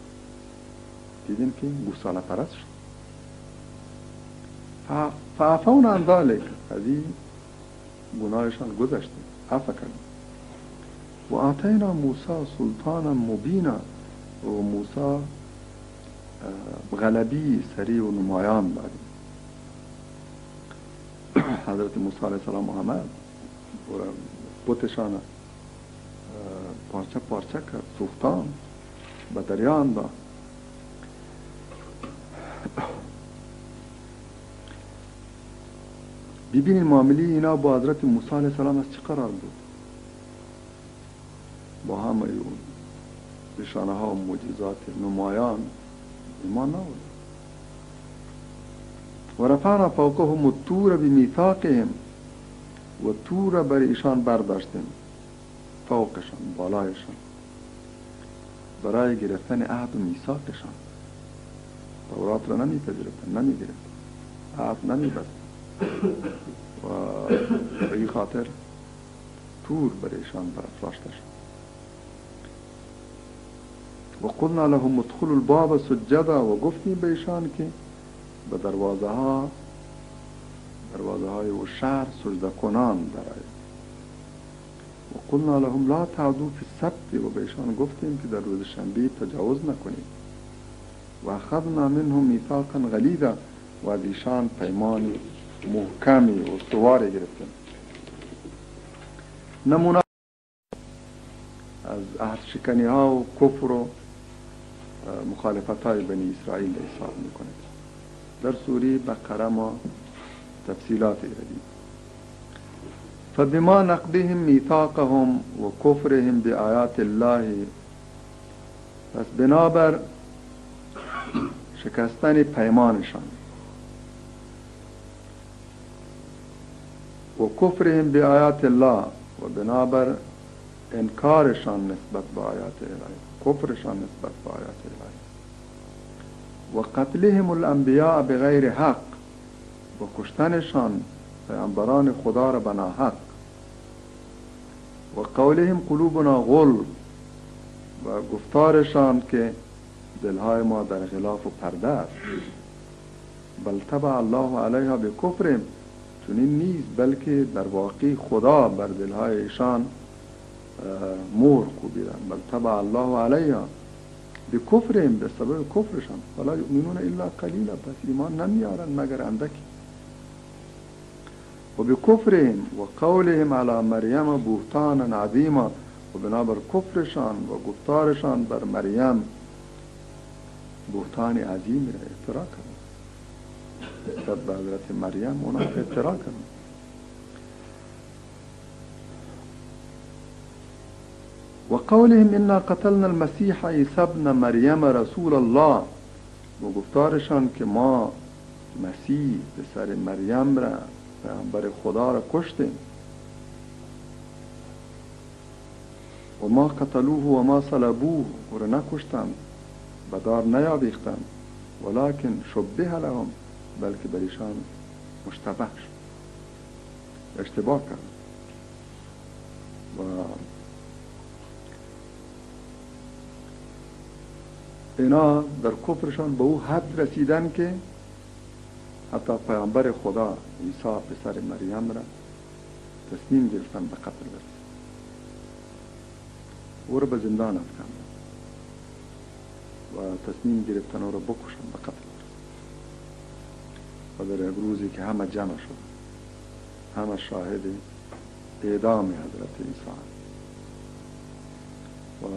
دیدیم که گوساله پرست شد. فعفون عن ذلك. این گناهشان گذشته. عفا کردیم و آتینا موسی سلطانا مبینا. و موسی غلبی سریع و نمایان دادیم حضرت موسی علیه السلام آمد. بوتشان پارچه پارچه کرد سوختان به دریا انداخت ببینید معامله اینا با حضرت موسی علیه السلام از چه قرار بود با همه اون نشانه ها و معجزات نمایان ایمان نبود و رفعنا فوقهم الطور بمیثاقهم و تور بر ایشان برداشتیم فوقشان بالایشان برای گرفتن عهد و میثاقشان تورات را نمیپذیرفتن نمی‌گرفت عهد نمیبست و به این خاطر تور برایشان برافراشته شد. و قلنا لهم ادخلوا الباب سجدا و گفتیم به ایشان که به دروازه ها دروازه های و شهر سجده کنان درآید و قلنا لهم لا تعدو فی السبت و به ایشان گفتیم که در روز شنبه تجاوز نکنید. و اخذنا منهم میثاقا غلیظا و از ایشان پیمان محکمی استواری گرفتیم نمونه از عهد ها و کفر و مخالفت های بنی اسرائیل حساب می‌کنه در سوری بقره ما تفصیلات ردید فبما نقضهم میثاقهم و کفرهم بآیات الله. پس بنابر شکستن پیمانشان و کفرهم بآیات الله و بنابر انکارشان نسبت به آیات الهی کفرشان نسبت به آیات الهی و قتلهم الانبیاء حق و کشتنشان پیامبران خدا را بنا حق. و قولهم قلوبنا غل و گفتارشان که دلهای ما در غلاف و پرده است. بل تبع الله علیها به کفرهم چون این نیست بلکه در واقع خدا بر دلهای ایشان مور کوبیدن بل تبع الله علیها به به سبب کفرشان. ولا یؤمنون الا قلیلا پس ایمان نمیارن مگر اندکی. و به و قولهم علی مریم بهتانا عظیما. و بنابر کفرشان و گفتارشان بر مریم بهتان عظیم را افترا به حضرت مریم اونا افترا کردن و قولهم إنا قتلنا المسیح عیسی ابن مریم رسول الله. و گفتارشان که ما مسیح پسر مریم را پیامبر خدا را کشتیم. و ما قتلوه و ما صلبوه أو را نکشتند به دار نیاویختند ولکن شبه لهم. بلکه بر ایشان مشتبه شد. اشتباه کرد. و اینا در کفرشان به او حد رسیدن که حتی پیامبر خدا عیسی پسر مریم را تصمیم گرفتن به قتل برسید او را به زندان افکندن و تصمیم گرفتن او را بکشن به قتل. و یک روزی که همه جمع شد. همه شاهد اعدام حضرت عیسی. و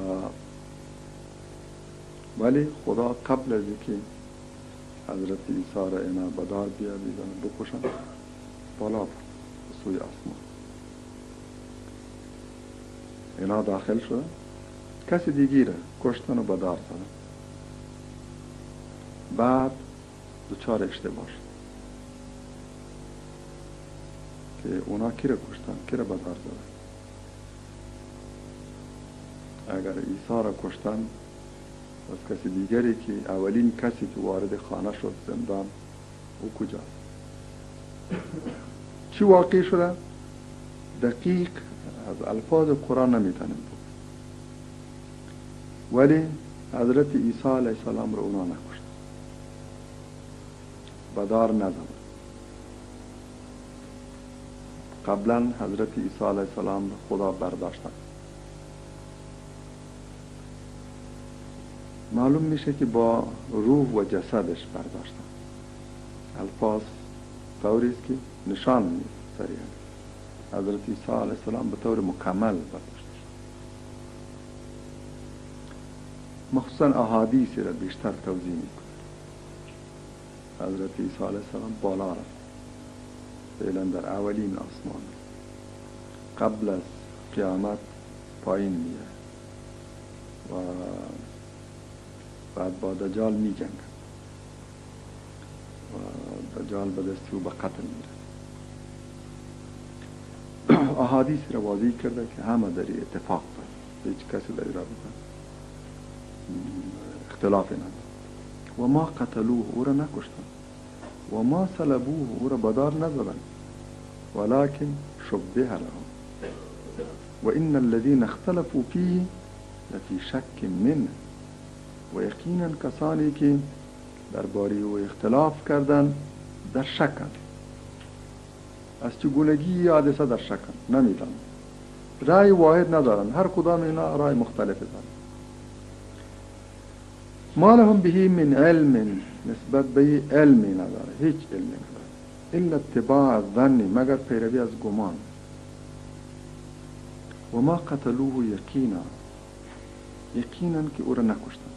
ولی خدا قبل از اینکه حضرت عیسی را اینا بدار بیاویدن بکشن بالا برد سوی آسمان. اینا داخل شدن کسی دیگی را کشتن و بدار زدن. بعد دچار اشتباه شد. که اونا کی را کشتن؟ کی را زدن اگر عیسی را کشتن از کسی دیگری که اولین کسی که وارد خانه شد زندان او کجاست؟ چی واقع شده؟ دقیق از الفاظ قرآن نمی‌تونیم ولی حضرت عیسی علیه السلام رو اونا نکشت بدار نزد. قبلا حضرت عیسی علیه السلام خدا برداشتن معلوم میشه که با روح و جسدش برداشتن الفاظ طوری است که نشان میده حضرت عیسی علیه السلام به طور مکمل برداشت مخصوصا احادیثی را بیشتر توضیح می‌کنه حضرت عیسی علیه السلام بالا رفت. فعلا در اولین آسمان. قبل از قیامت پایین میاد و بعد با دجال می جنگ و دجال به دستی او به قتل میره احادیث را واضح کرده که همه در اتفاق داره هیچ کسی در را بکن اختلافی نداره و ما قتلوه او را نکشتن و ما صلبوه أو را بدار نزدن ولكن شبه لهم. و این الذين اختلفوا فيه لفی شک منه. و یقینا کسانی که درباره أو اختلاف کردن در شکن از چگونگی در شکن نمیدانند رأی واحد ندارن. هر کدام اینا رأی مختلف دارن. ما لهم به من علم نسبت به علمی نداره هیچ علمی نداره. الا اتباع الظن مگر پیروی از گمان. و ما قتلوه یقینا یقینا که او را نکشتن.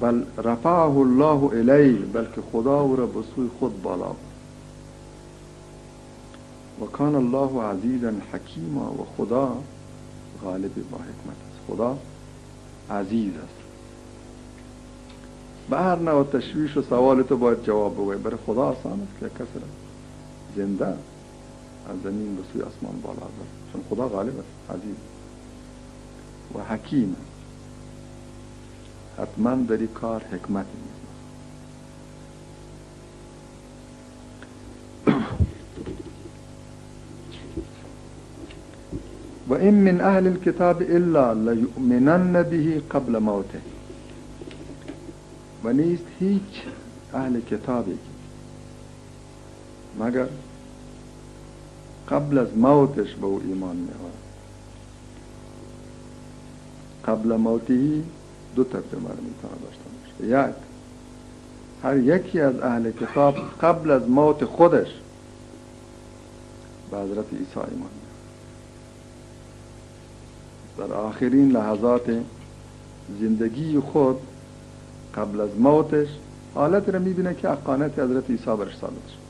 بل رفعه الله الیه بلکه خدا او را به سوی خود بالا. و کان الله عزیزا حکیما و خدا غالب با حکمت است. خدا عزیز است. به هر نوع تشویش و سوال تو باید جواب بگوی. برای خدا آسان است که کسی زنده از زمین به سوی آسمان بالا برد چون خدا غالب است عزیز. و حکیم است. حتما در کار حکمت نیست. و این من أهل الكتاب إلا لیؤمنن به قبل موته. و نیست هیچ أهل کتابی مگر قبل از موتش به أو ایمان میآورد. قبل موتی دو تا احتمال میتونه داشته باشه. یک هر یکی از أهل کتاب قبل از موت خودش به حضرت عیسی ایمان در آخرین لحظات زندگی خود قبل از موتش حالت را می‌بینه که اقانت حضرت عیسی برش ثابت شد.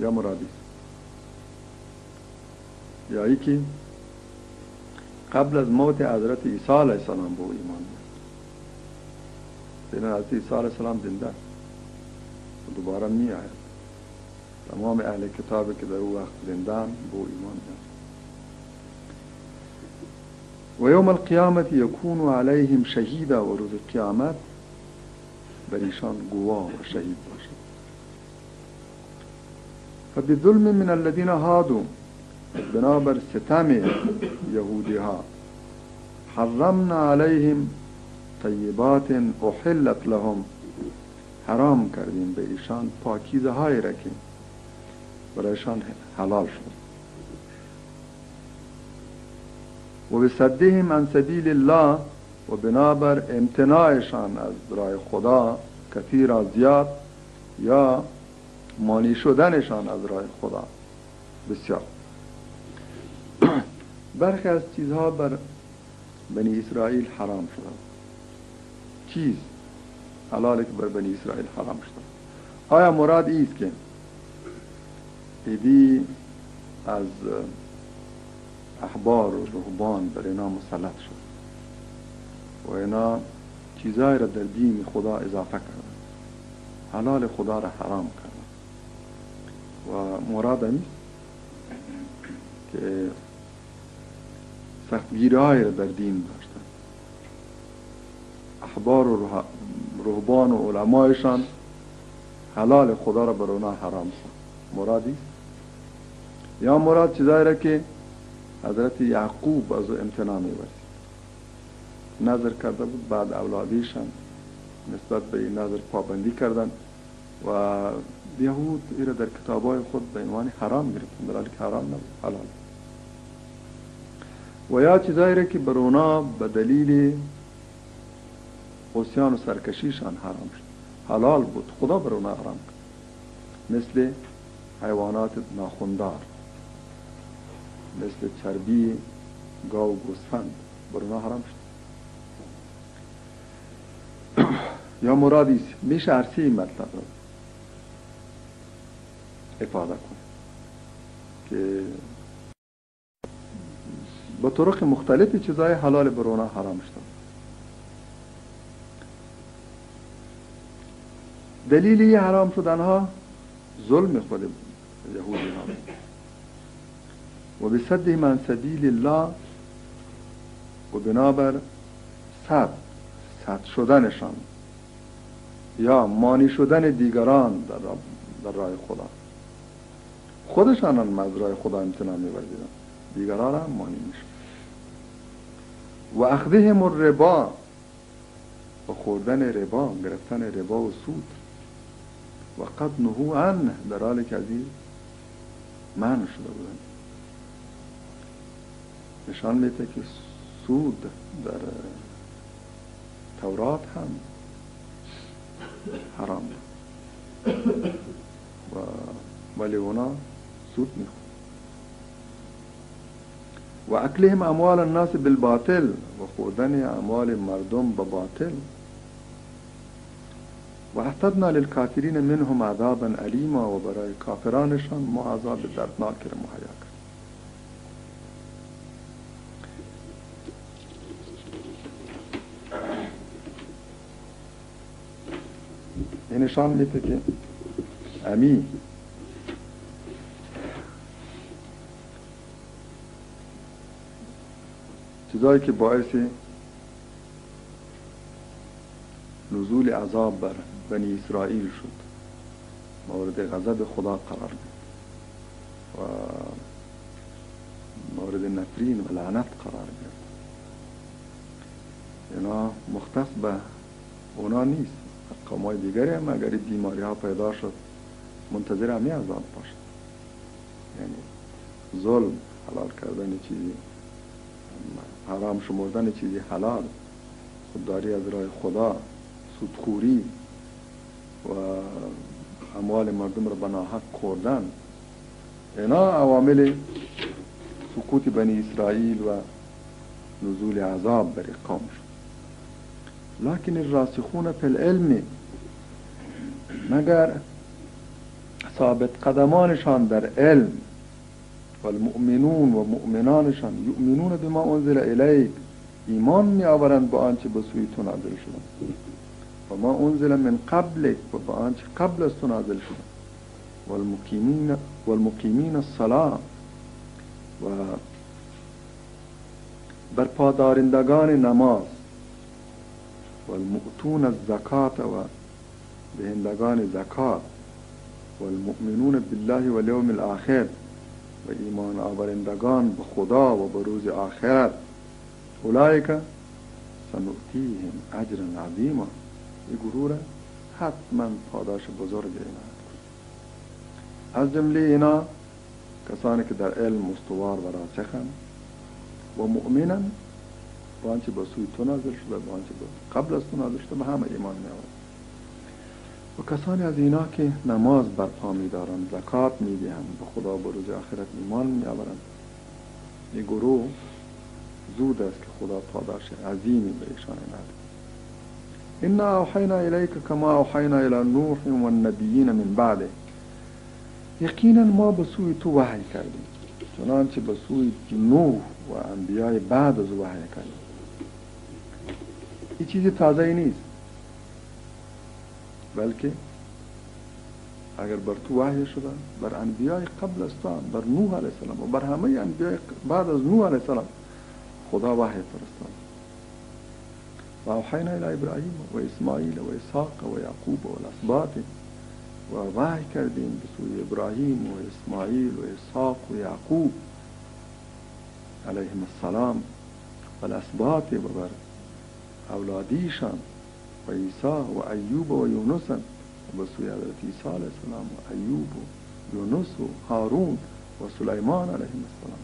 یا مرادی. یا ای که قبل از موت حضرت عیسی علیه السلام به ایمان بیاد حضرت عیسی علیه السلام زنده و دوباره می آید تمام اهل کتابی که در او وقت زندان به ایمان بیاد و یوم القیامت یکون علیهم شهیدا و روز قیامت بر ایشان گواه باشد فبظلم من الذين هادوا بنابر ستم یهودی ها حرمنا علیهم طیبات أحلت لهم حرام کردیم به ایشان پاکیزه های را برایشان حلال شد. و به صدهم عن سبیل الله و بنابر امتناعشان از راه خدا کثیر زیاد یا مانی شدنشان از راه خدا. بسیار. برخی از چیزها بر بنی اسرائیل حرام شده چیز حلاله که بر بنی اسرائیل حرام شده آیا مراد ایست که ایدی از احبار و رهبان بر اینا مسلط شد. و اینا چیزایی را در دین خدا اضافه کردن حلال خدا را حرام کردن و مراد نیست که سختگیری های را در دین داشتن احبار و رهبان و علمایشان حلال خدا را بر اونا حرام ساخت مرادی؟ یا مراد چیزایی را که حضرت یعقوب از او امتناع میورزید نظر کرده بود بعد اولادیشان نسبت به این نظر پابندی کردن و یهود ایره در کتابای خود به عنوان حرام گرفتن در حالی که حرام نبود حلال. و یا چیزایی را که بر اونا به دلیل حسیان و سرکشیشان حرام شد. حلال بود خدا بر اونا حرام کرد. مثل حیوانات ناخوندار. مثل چربی گاو گوسفند. بر اونا حرام شد. یا مرادی میشه عرصی این مطلب رو افاده کن که با طرق مختلفی چیزای حلال بر اونا حرام شد. دلیل یه حرام شدن ها ظلم خود یهودی ها و بصده من سبیل الله و بنابر صد صد شدنشان یا مانی شدن دیگران در, در راه خدا. خودشان هم از راه خدا امتناع می‌ورزیدن دیگران هم مانی می‌شد و اخذهم الربا و خوردن ربا گرفتن ربا و سود. و قد نهو عنه در حالی که از این منع شده بودن. نشان میده که سود در تورات هم حرام و ولی اونا سود میخورد و اکلهم اموال الناس بالباطل و خوردن اموال مردم به باطل. و اعتدنا للکافرین منهم عذابا علیما و برای کافرانشان ما عذاب دردناک این نشان میده که امی چیزایی که باعث نزول عذاب بر بنی اسرائیل شد مورد غضب خدا قرار گرفت و مورد نفرین و لعنت قرار گرفت اینا مختص به اونا نیست قومای دیگری هم اگر بیماری ها پیدا شد منتظر همین عذاب باشد یعنی ظلم حلال کردن چیزی حرام شمردن چیزی حلال خودداری از راه خدا سودخوری و اموال مردم را بناحق خوردن. اینا عوامل سقوط بنی اسرائیل و نزول عذاب بر قوم شد. لكن الراسخون في العلم مگر ثابت قدمانشان در علم والمؤمنون و مؤمنانشان یؤمنون بما انزل الیک ایمان می آورند با آنچه به سوی تو نازل شده. و ما انزل من قبلک و با آنچه قبل از تو نازل شده. والمقیمین والمقیمین الصلاة. و بر پادارندگان نماز والمؤتون الزکات و دهندگان زکات والمؤمنون بالله والیوم الآخر و ایمان آورندگان به خدا و به روز آخرت. اولئک سنؤتیهم اجرا عظیما این گروه را حتما پاداش بزرگ کنیم از جمله اینا کسانی که در علم مستوار و راسخند و مؤمنن با آنچه با سوی تو نازل شده با آنچه قبل از تو نازل شده به همه ایمان میآورند. و کسانی از اینا که نماز برپا میدارند زکات می‌دهند به خدا به روز آخرت ایمان میآورند. این گروه زود است که خدا پاداش عظیمی به ایشان عنایت انا اوحینا الیک کما اوحینا الی نوح و النبیین من بعده. یقینا ما به سوی تو وحی کردیم چنانچه به سوی نوح و انبیای بعد از وحی کردیم. این چیزی تازه نیست. بلکه اگر بر تو وحی شده بر انبیای قبل از تو بر نوح علیه السلام و بر همه انبیای بعد از نوح علیه السلام خدا وحی فرستاد. و اوحینا الی ابراهیم و اسماعیل و اسحاق و یعقوب و الاسباط و وحی کردیم به سوی ابراهیم و اسماعیل و اسحاق و یعقوب علیهم السلام و الاسباط و بر اولادیشان و عیسی و ایوب و یونس و سوی حضرت عیسی علیه السلام و ایوب و یونس و هارون و سلیمان علیهم السلام.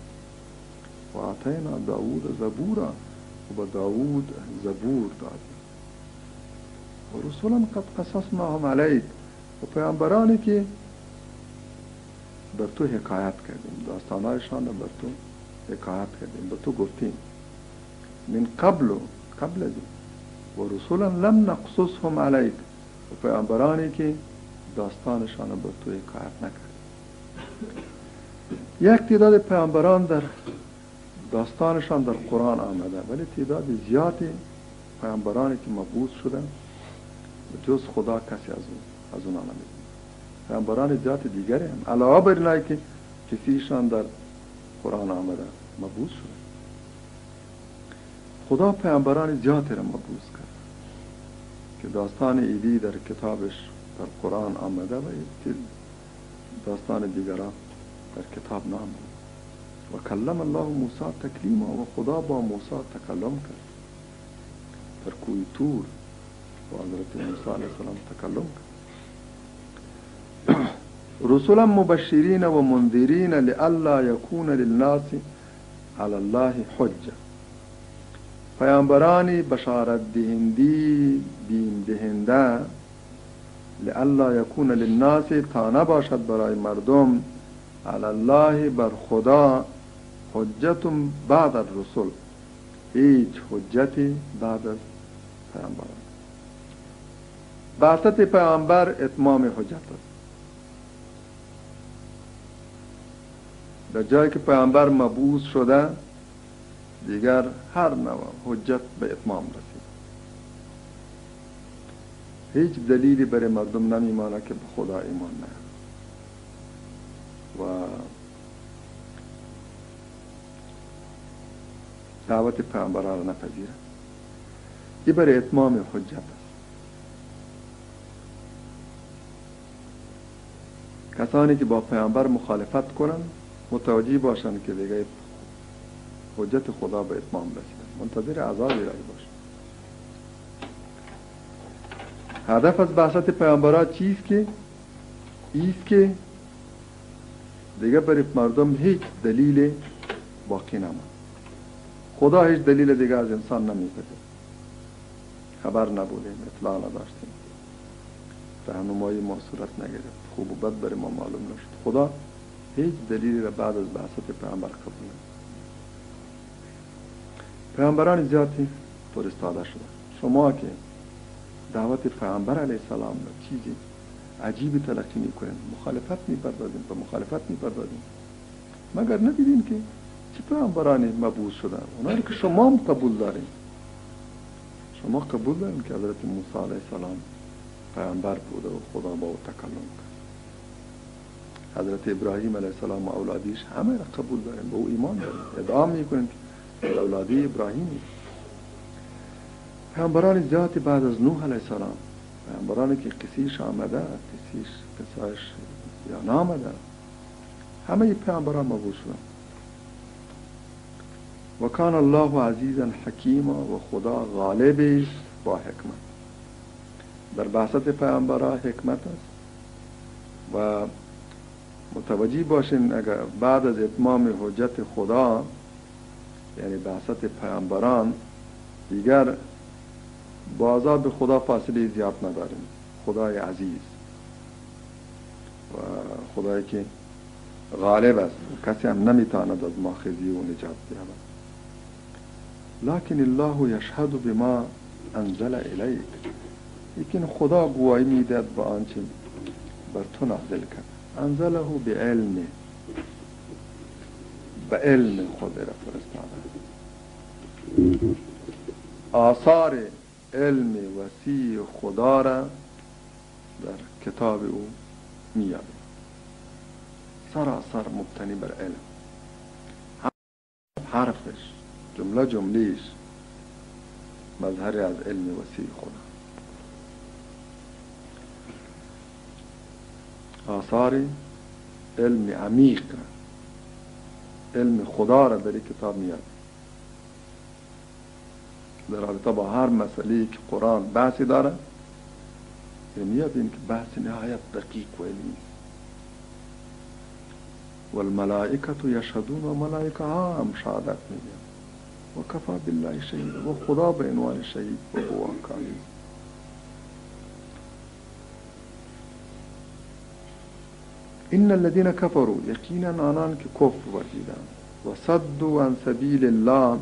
و آتینا داوود زبورا و به داوود زبور دادیم و رسولا قد قصصناهم علیک و پیامبرانی که بر تو حکایت کردیم. داستانهایشان را بر تو حکایت کردیم. به تو گفتیم. من قبل قبل این. و رسولا لم نقصصهم علیک. و پیامبرانی که داستانشان را بر تو حکایت نکردیم یک تعداد پیامبران در داستانشان در قرآن آمده ولی تعداد زیادی پیامبرانی که مبعوث شدن جز خدا کسی از اون از اون نمی‌دونه پیامبران ذات دیگری هم. علاوه بر اینایی که کسیشان در قرآن آمده مبعوث شده خدا پیامبران زیادی را مبعوث کرد. که داستان ایدی در کتابش در قرآن آمده و داستان دیگران در کتاب نامده و کلم الله موسی تکلیما و خدا با موسی تکلم کرد. در کوی تور با حضرت موسی علیه السلام تکلم کرد. رسولا مبشرین و منذرین لئلا یکون للناس علی الله حجه پیامبرانی بشارت دهندی بیم دهنده. لئلا یکون للناس تا نباشد برای مردم. علی الله بر خدا حجت بعد الرسول هیچ حجتی بعد از پیامبران. بعثت پیامبر اتمام حجت است. در جایی که پیامبر مبعوث شده دیگر هر نوع حجت به اتمام رسید. هیچ دلیلی برای مردم نمیمانه که به خدا ایمان نه و دعوت پیامبران را نپذیره این برای اتمام حجت است. کسانی که با پیامبر مخالفت کنند متوجه باشند که دیگه حجت خدا به اتمام رسیده. منتظر عذابی رای باش. هدف از بعثت پیامبران چیست که؟ ایست که دیگه برای مردم هیچ دلیل باقی نماند. خدا هیچ دلیل دیگه از انسان نمیده خبر نبودیم اطلاع نداشتیم رهنمایی ما صورت نگرفت. خوب و بد برای ما معلوم نشد. خدا هیچ دلیلی را بعد از بعثت پیامبر قبول نکرد. پیامبران زیادی فرستاده شده. شما که دعوت پیامبر علیه السلام را چیزی عجیبی تلقی می‌کنین مخالفت می‌پردازین به مخالفت می‌پردازین مگر ندیدین که چه پیامبرانی مبعوث شدن؟ اونا که شما هم قبول دارین. شما قبول دارین که حضرت موسی علیه السلام پیامبر بوده و خدا با او تکلم کرد. حضرت ابراهیم علیه السلام و اولادیش همه را قبول داریم به او ایمان داریم ادعا می‌کنیم که اولادی ابراهیمی. پیامبران زیادی بعد از نوح علیه السلام. پیامبرانی که قصیش آمده قصیش قصایش یا نامده. همه پیامبران مبعوث شدن و کان الله عزیزا حکیما و خدا غالب با حکمت. در بعثت پیامبران حکمت است. و متوجه باشین اگر بعد از اتمام حجت خدا یعنی بعثت پیامبران دیگر با عذاب خدا فاصله زیاد نداریم. خدای عزیز. و خدایی که غالب است. کسی هم نمی‌تواند از ما خزی و نجات بیابد. لکن الله یشهد بما انزل الیک. لیکن خدا گواهی می‌دهد با آنچه بر تو نازل کرد. انزله به علم به علم خود را فرستاده. آثار علم وسیع خدا را در کتاب او میابه سراسر مبتنی بر علم. حرفش جمله جملیش مظهر از علم وسیع خدا. آثار علم عمیق علم خدا را در کتاب میاد در رابطه با هر مسئله که قرآن zaradi har masalaga qur'on bahs edara ilmiya beniki bahsi nihoyat daqiq va یشهدون و ملائکه ها هم شهادت میگن کفا بالله شهید و خدا به عنوان شهید و هو کالی إن الذين كفروا يقينا آنان که کفر ورزیدن و صدوا عن سبيل الله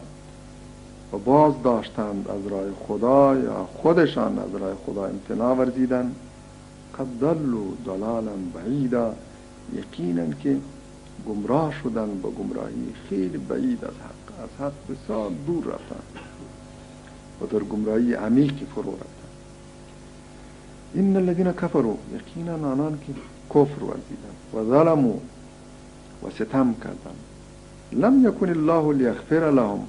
و باز داشتند از راه خدا یا خودشان از راه خدا امتناع ورزیدن. قد ضلوا ضلالا بعیدا. یقینا که گمراه شدن با گمراهی خیلی بعید از حق. از حق بسیار دور رفتن و در گمراهی عمیقی فرو رفتن. این الذين كفروا یقینا آنان که کفر ورزیدن. و ظلموا و ستم کردن لم یکن الله لیغفر لهم.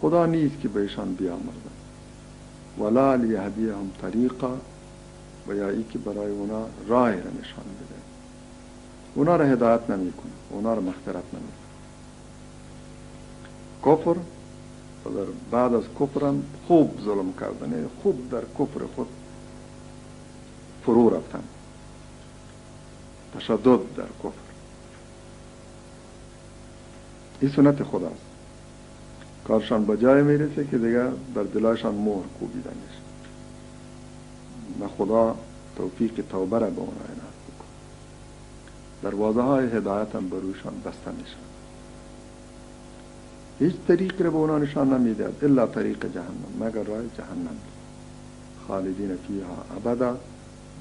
خدا نیست که به ایشان بیامرزد. ولا لیهدیهم طریقا و یا ای که برای اونا راه را نشان بده. اونا را هدایت نمی‌کنه. اونا را مغفرت نمی‌کنه. کفر و بعد از کفرم خوب ظلم کردن. خوب در کفر خود فرو رفتن. تشدد در کفر. این سنت خداست. کارشان به جای می‌رسه که دیگر در دلایشان مهر کوبیده میشه و خدا توفیق توبه را به اونا عنایت بکن. دروازه های هدایت هم بروشان بسته میشن هیچ طریق را به اونا نشان نمی‌دهد الا طریق جهنم مگر راه جهنم. خالدین فیها ابدا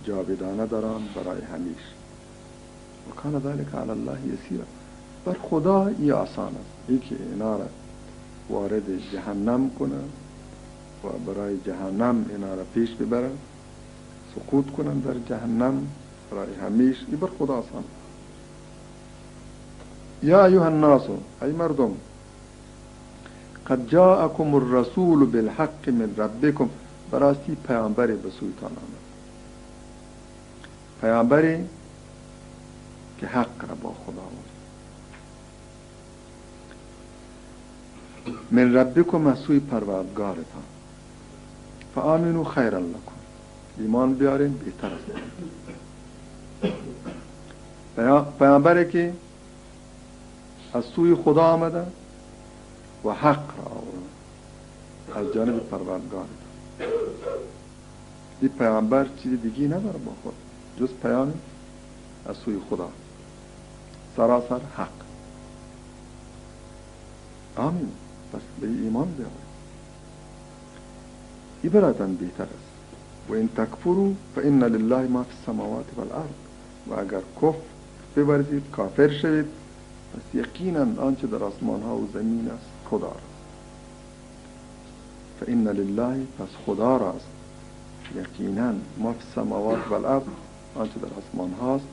جاودانه دارن برای همیش. و کان ذلك علی الله یسیرا. بر خدا ای آسان است. یکی اینا را وارد جهنم کنه و برای جهنم اینا را پیش ببرن سقوط کنن در جهنم برای همیش ای بر خدا آسان یا ایها الناس ای مردم قد جاءكم الرسول بالحق من ربكم براستی پیامبری به سویتان آمد. پیامبری که حق را با خدا من ربکم از سوی پروردگارتان. فآمنو خیرا لکن ایمان بیارین بهتر است. پیامبری که از سوی خدا آمده و حق را آورد از جانب پروردگارتان. این پیامبر چیز دیگی نداره با خود. جز پیام از سوی خدا. سراسر حق. آمین. بس بالإيمان iman إبرة بيترس. وإن تكفروا فإن لله ما في السماوات والأرض. وأجر كف semavati vel ard. Ve eğer kof ببرزید کافر شوید پس یقینا در آسمان ها و فإن لله بس خدا يقينا ما في السماوات والأرض الأرض آنچه در آسمان هاست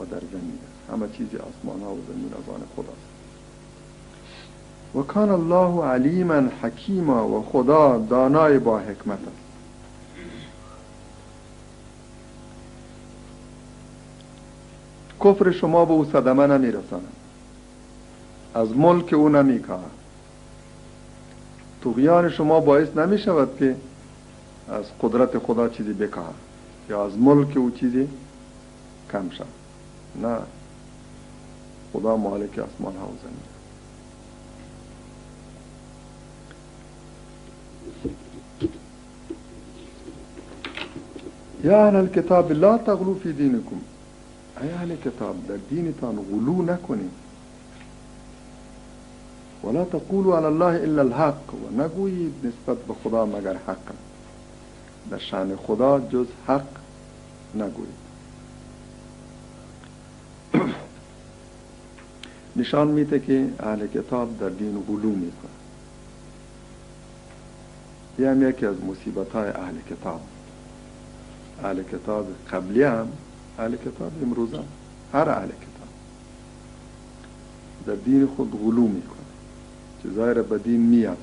و در زمین است. همه چیزی آسمان ها و زمین از آن خداست. و کان الله علیما حکیما و خدا دانای با حکمت است. کفر شما به او صدمه نمیرساند. از ملک او نمیکاهد. تغیان شما باعث نمی شود که از قدرت خدا چیزی بکاهد یا از ملک او چیزی کم شد نه. خدا مالک آسمان ها و زمین. یا أهل الكتاب لا تغلو فی دینکم ای أهل کتاب در دینتان غلو نکنید ولا تقولوا على الله إلا الحق. و نگویید نسبت به خدا مگر حق در شان خدا جز حق نگویید نشان میده که أهل کتاب در دین غلو میکنه هم یکی از مصیبت های أهل کتاب اهل کتاب قبلی هم اهل کتاب امروز هم هر اهل کتاب. در دین خود غلو می‌کنه. چیزهای را به دین می و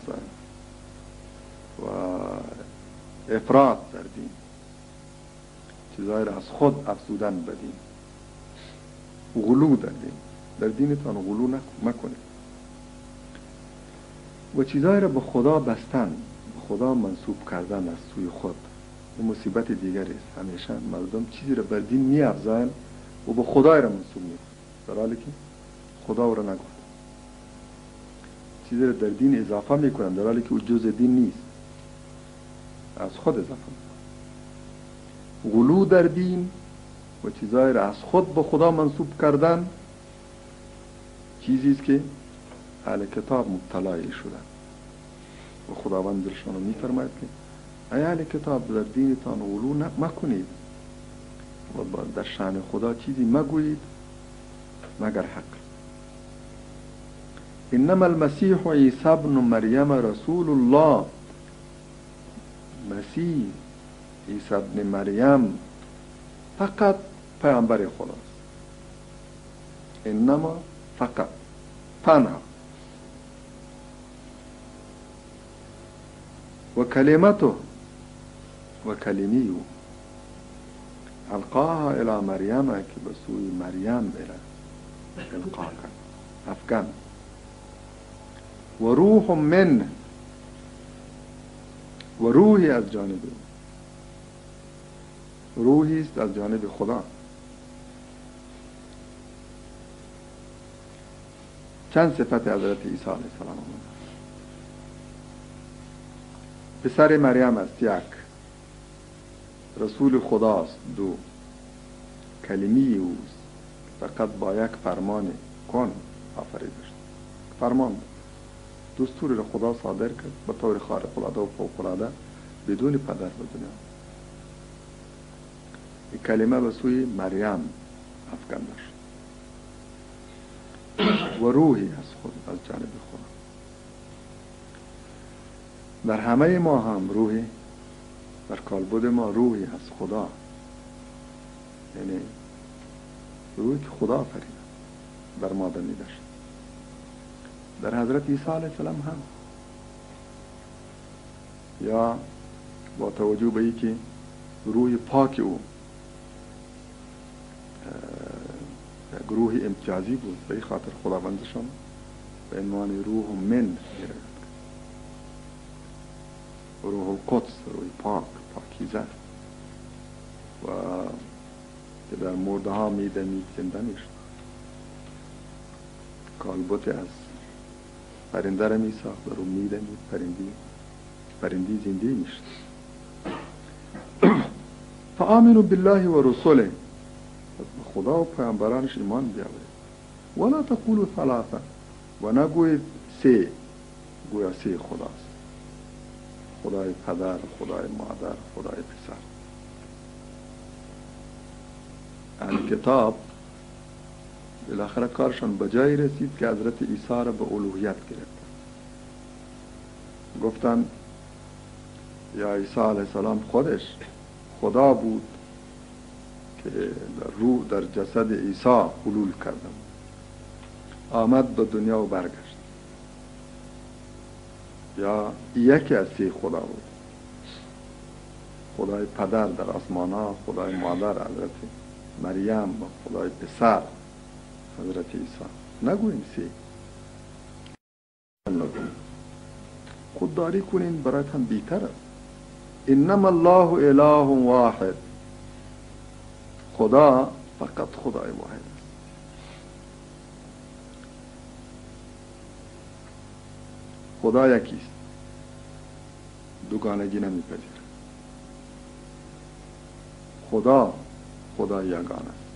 افراد در دین. چیزهای را از خود افزودن به دین. غلو در دین. در دینتان غلو مکنید. و چیزهای را به خدا بستن به خدا منصوب کردن از سوی خود. این مصیبت دیگری است. همیشه مردم چیزی را بر دین می افزاین و به خدای را منصوب می در حالی که خدا او را نگفت. چیزی را در دین اضافه می‌کنن در حالی که او جز دین نیست. از خود اضافه می‌کنن غلو در دین و چیزهایی را از خود به خدا منصوب کردن چیزی است که اهل کتاب مبتلای شدن. و خداوند دلشان رو میفرماید که أهل کتاب در دینتان غلو مکنید و در شان خدا چیزی مگویید مگر حق. انما المسیح عیسی ابن مریم رسول الله. مسیح عیسی ابن مریم فقط پیامبر خداست. انما فقط تنها. و کلمتو و کلمی او القاها الى مریم که به سوی مریم الى القا کرد افکن و روح من. و روحی از جانب او. روحی است از جانب خدا. چند صفت حضرت عیسی علیه السلام؟ پسر مریم است یک رسول خداست دو. کلمی اوست. فقط با یک فرمان کن آفریده شد فرمان. دستور خدا صادر کرد. به طور خارق العاده و فوق العاده بدون پدر به دنیا. این کلمه به سوی مریم افکنده شد و روحی از خود از جانب خدا. در همه ما هم روحی در کالبد ما روحی از خدا. یعنی روحی که خدا فرید در ما دمیده شد. در حضرت عیسی علیه السلام هم. یا با توجه به که روح پاک او روح امتیازی بود به خاطر خداوندشان به عنوان روح من روح القدس روح پاک. پاکیزه و که در مرده ها میدمید زنده می‌شد. کالبوت از پرنده را میساخت و رو میدمید پرندی پرندی زنده می‌شد. فآمنوا بالله و رسوله. خدا و پیامبرانش ایمان بیاورید ولا تقولوا ثلاثه و نگویید سه. گویا سه خداست. خدای پدر خدای مادر خدای پسر. کتاب بالاخره کارشان به جایی رسید که حضرت عیسی را به الوهیت گرفتن گفتن یا عیسی علیه السلام خودش خدا بود که روح در جسد عیسی حلول کردم آمد به دنیا و برگشت. یا یکی از سه خدا بود خدای پدر در آسمان ها خدای مادر حضرت مریم و خدای پسر حضرت عیسی. نگوین سه خودداری کنین برایتان بیتر است انما الله اله واحد. خدا فقط خدای واحد. خدا یکیست دوگانگی نمیپذیرد خدا خدا یگان است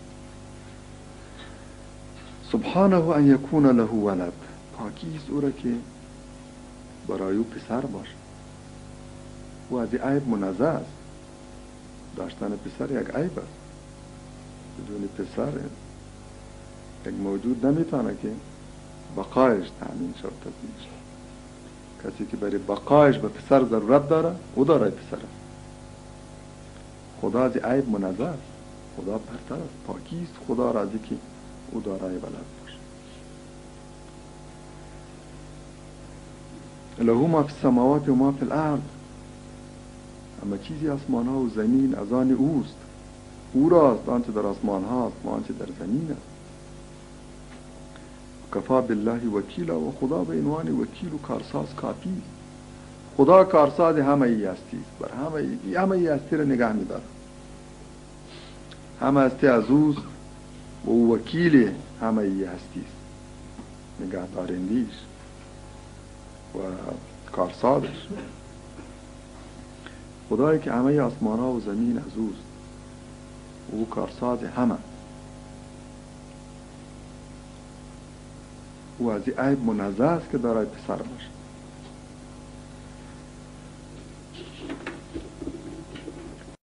سبحانه ان یکون له ولد. پاکی است او را که برای او پسر باشه. او از عیب منزه است. داشتن پسر یک عیب است. بدون پسر یک موجود نمی‌تونه که بقایش تامین شد تضمین شد کسی که برای بقایش به پسر ضرورت داره او داره پسر است خدا از عیب منزه است. خدا برتر است. پاکی است. خدا را از که او دارای ولد باشه. له ما فی السماوات و ما فی الارض. اما چیزی آسمان ها و زمین از آن اوست. او راست. آنچه در آسمان هاست و آنچه در زمین است کفا بالله وکیلا و خدا به عنوان وکیل و کارساز کافی. خدا کارساز همه ای هستی. بر همه ای همه ای هستی را نگه میداره همه هستی اوست و وکیل همه ای هستی. نگه دارندیش و کارسازش. خدایی که همه آسمان ها و زمین از اوست او کارساز همه. او از این عیب منزه است که دارای پسر باشه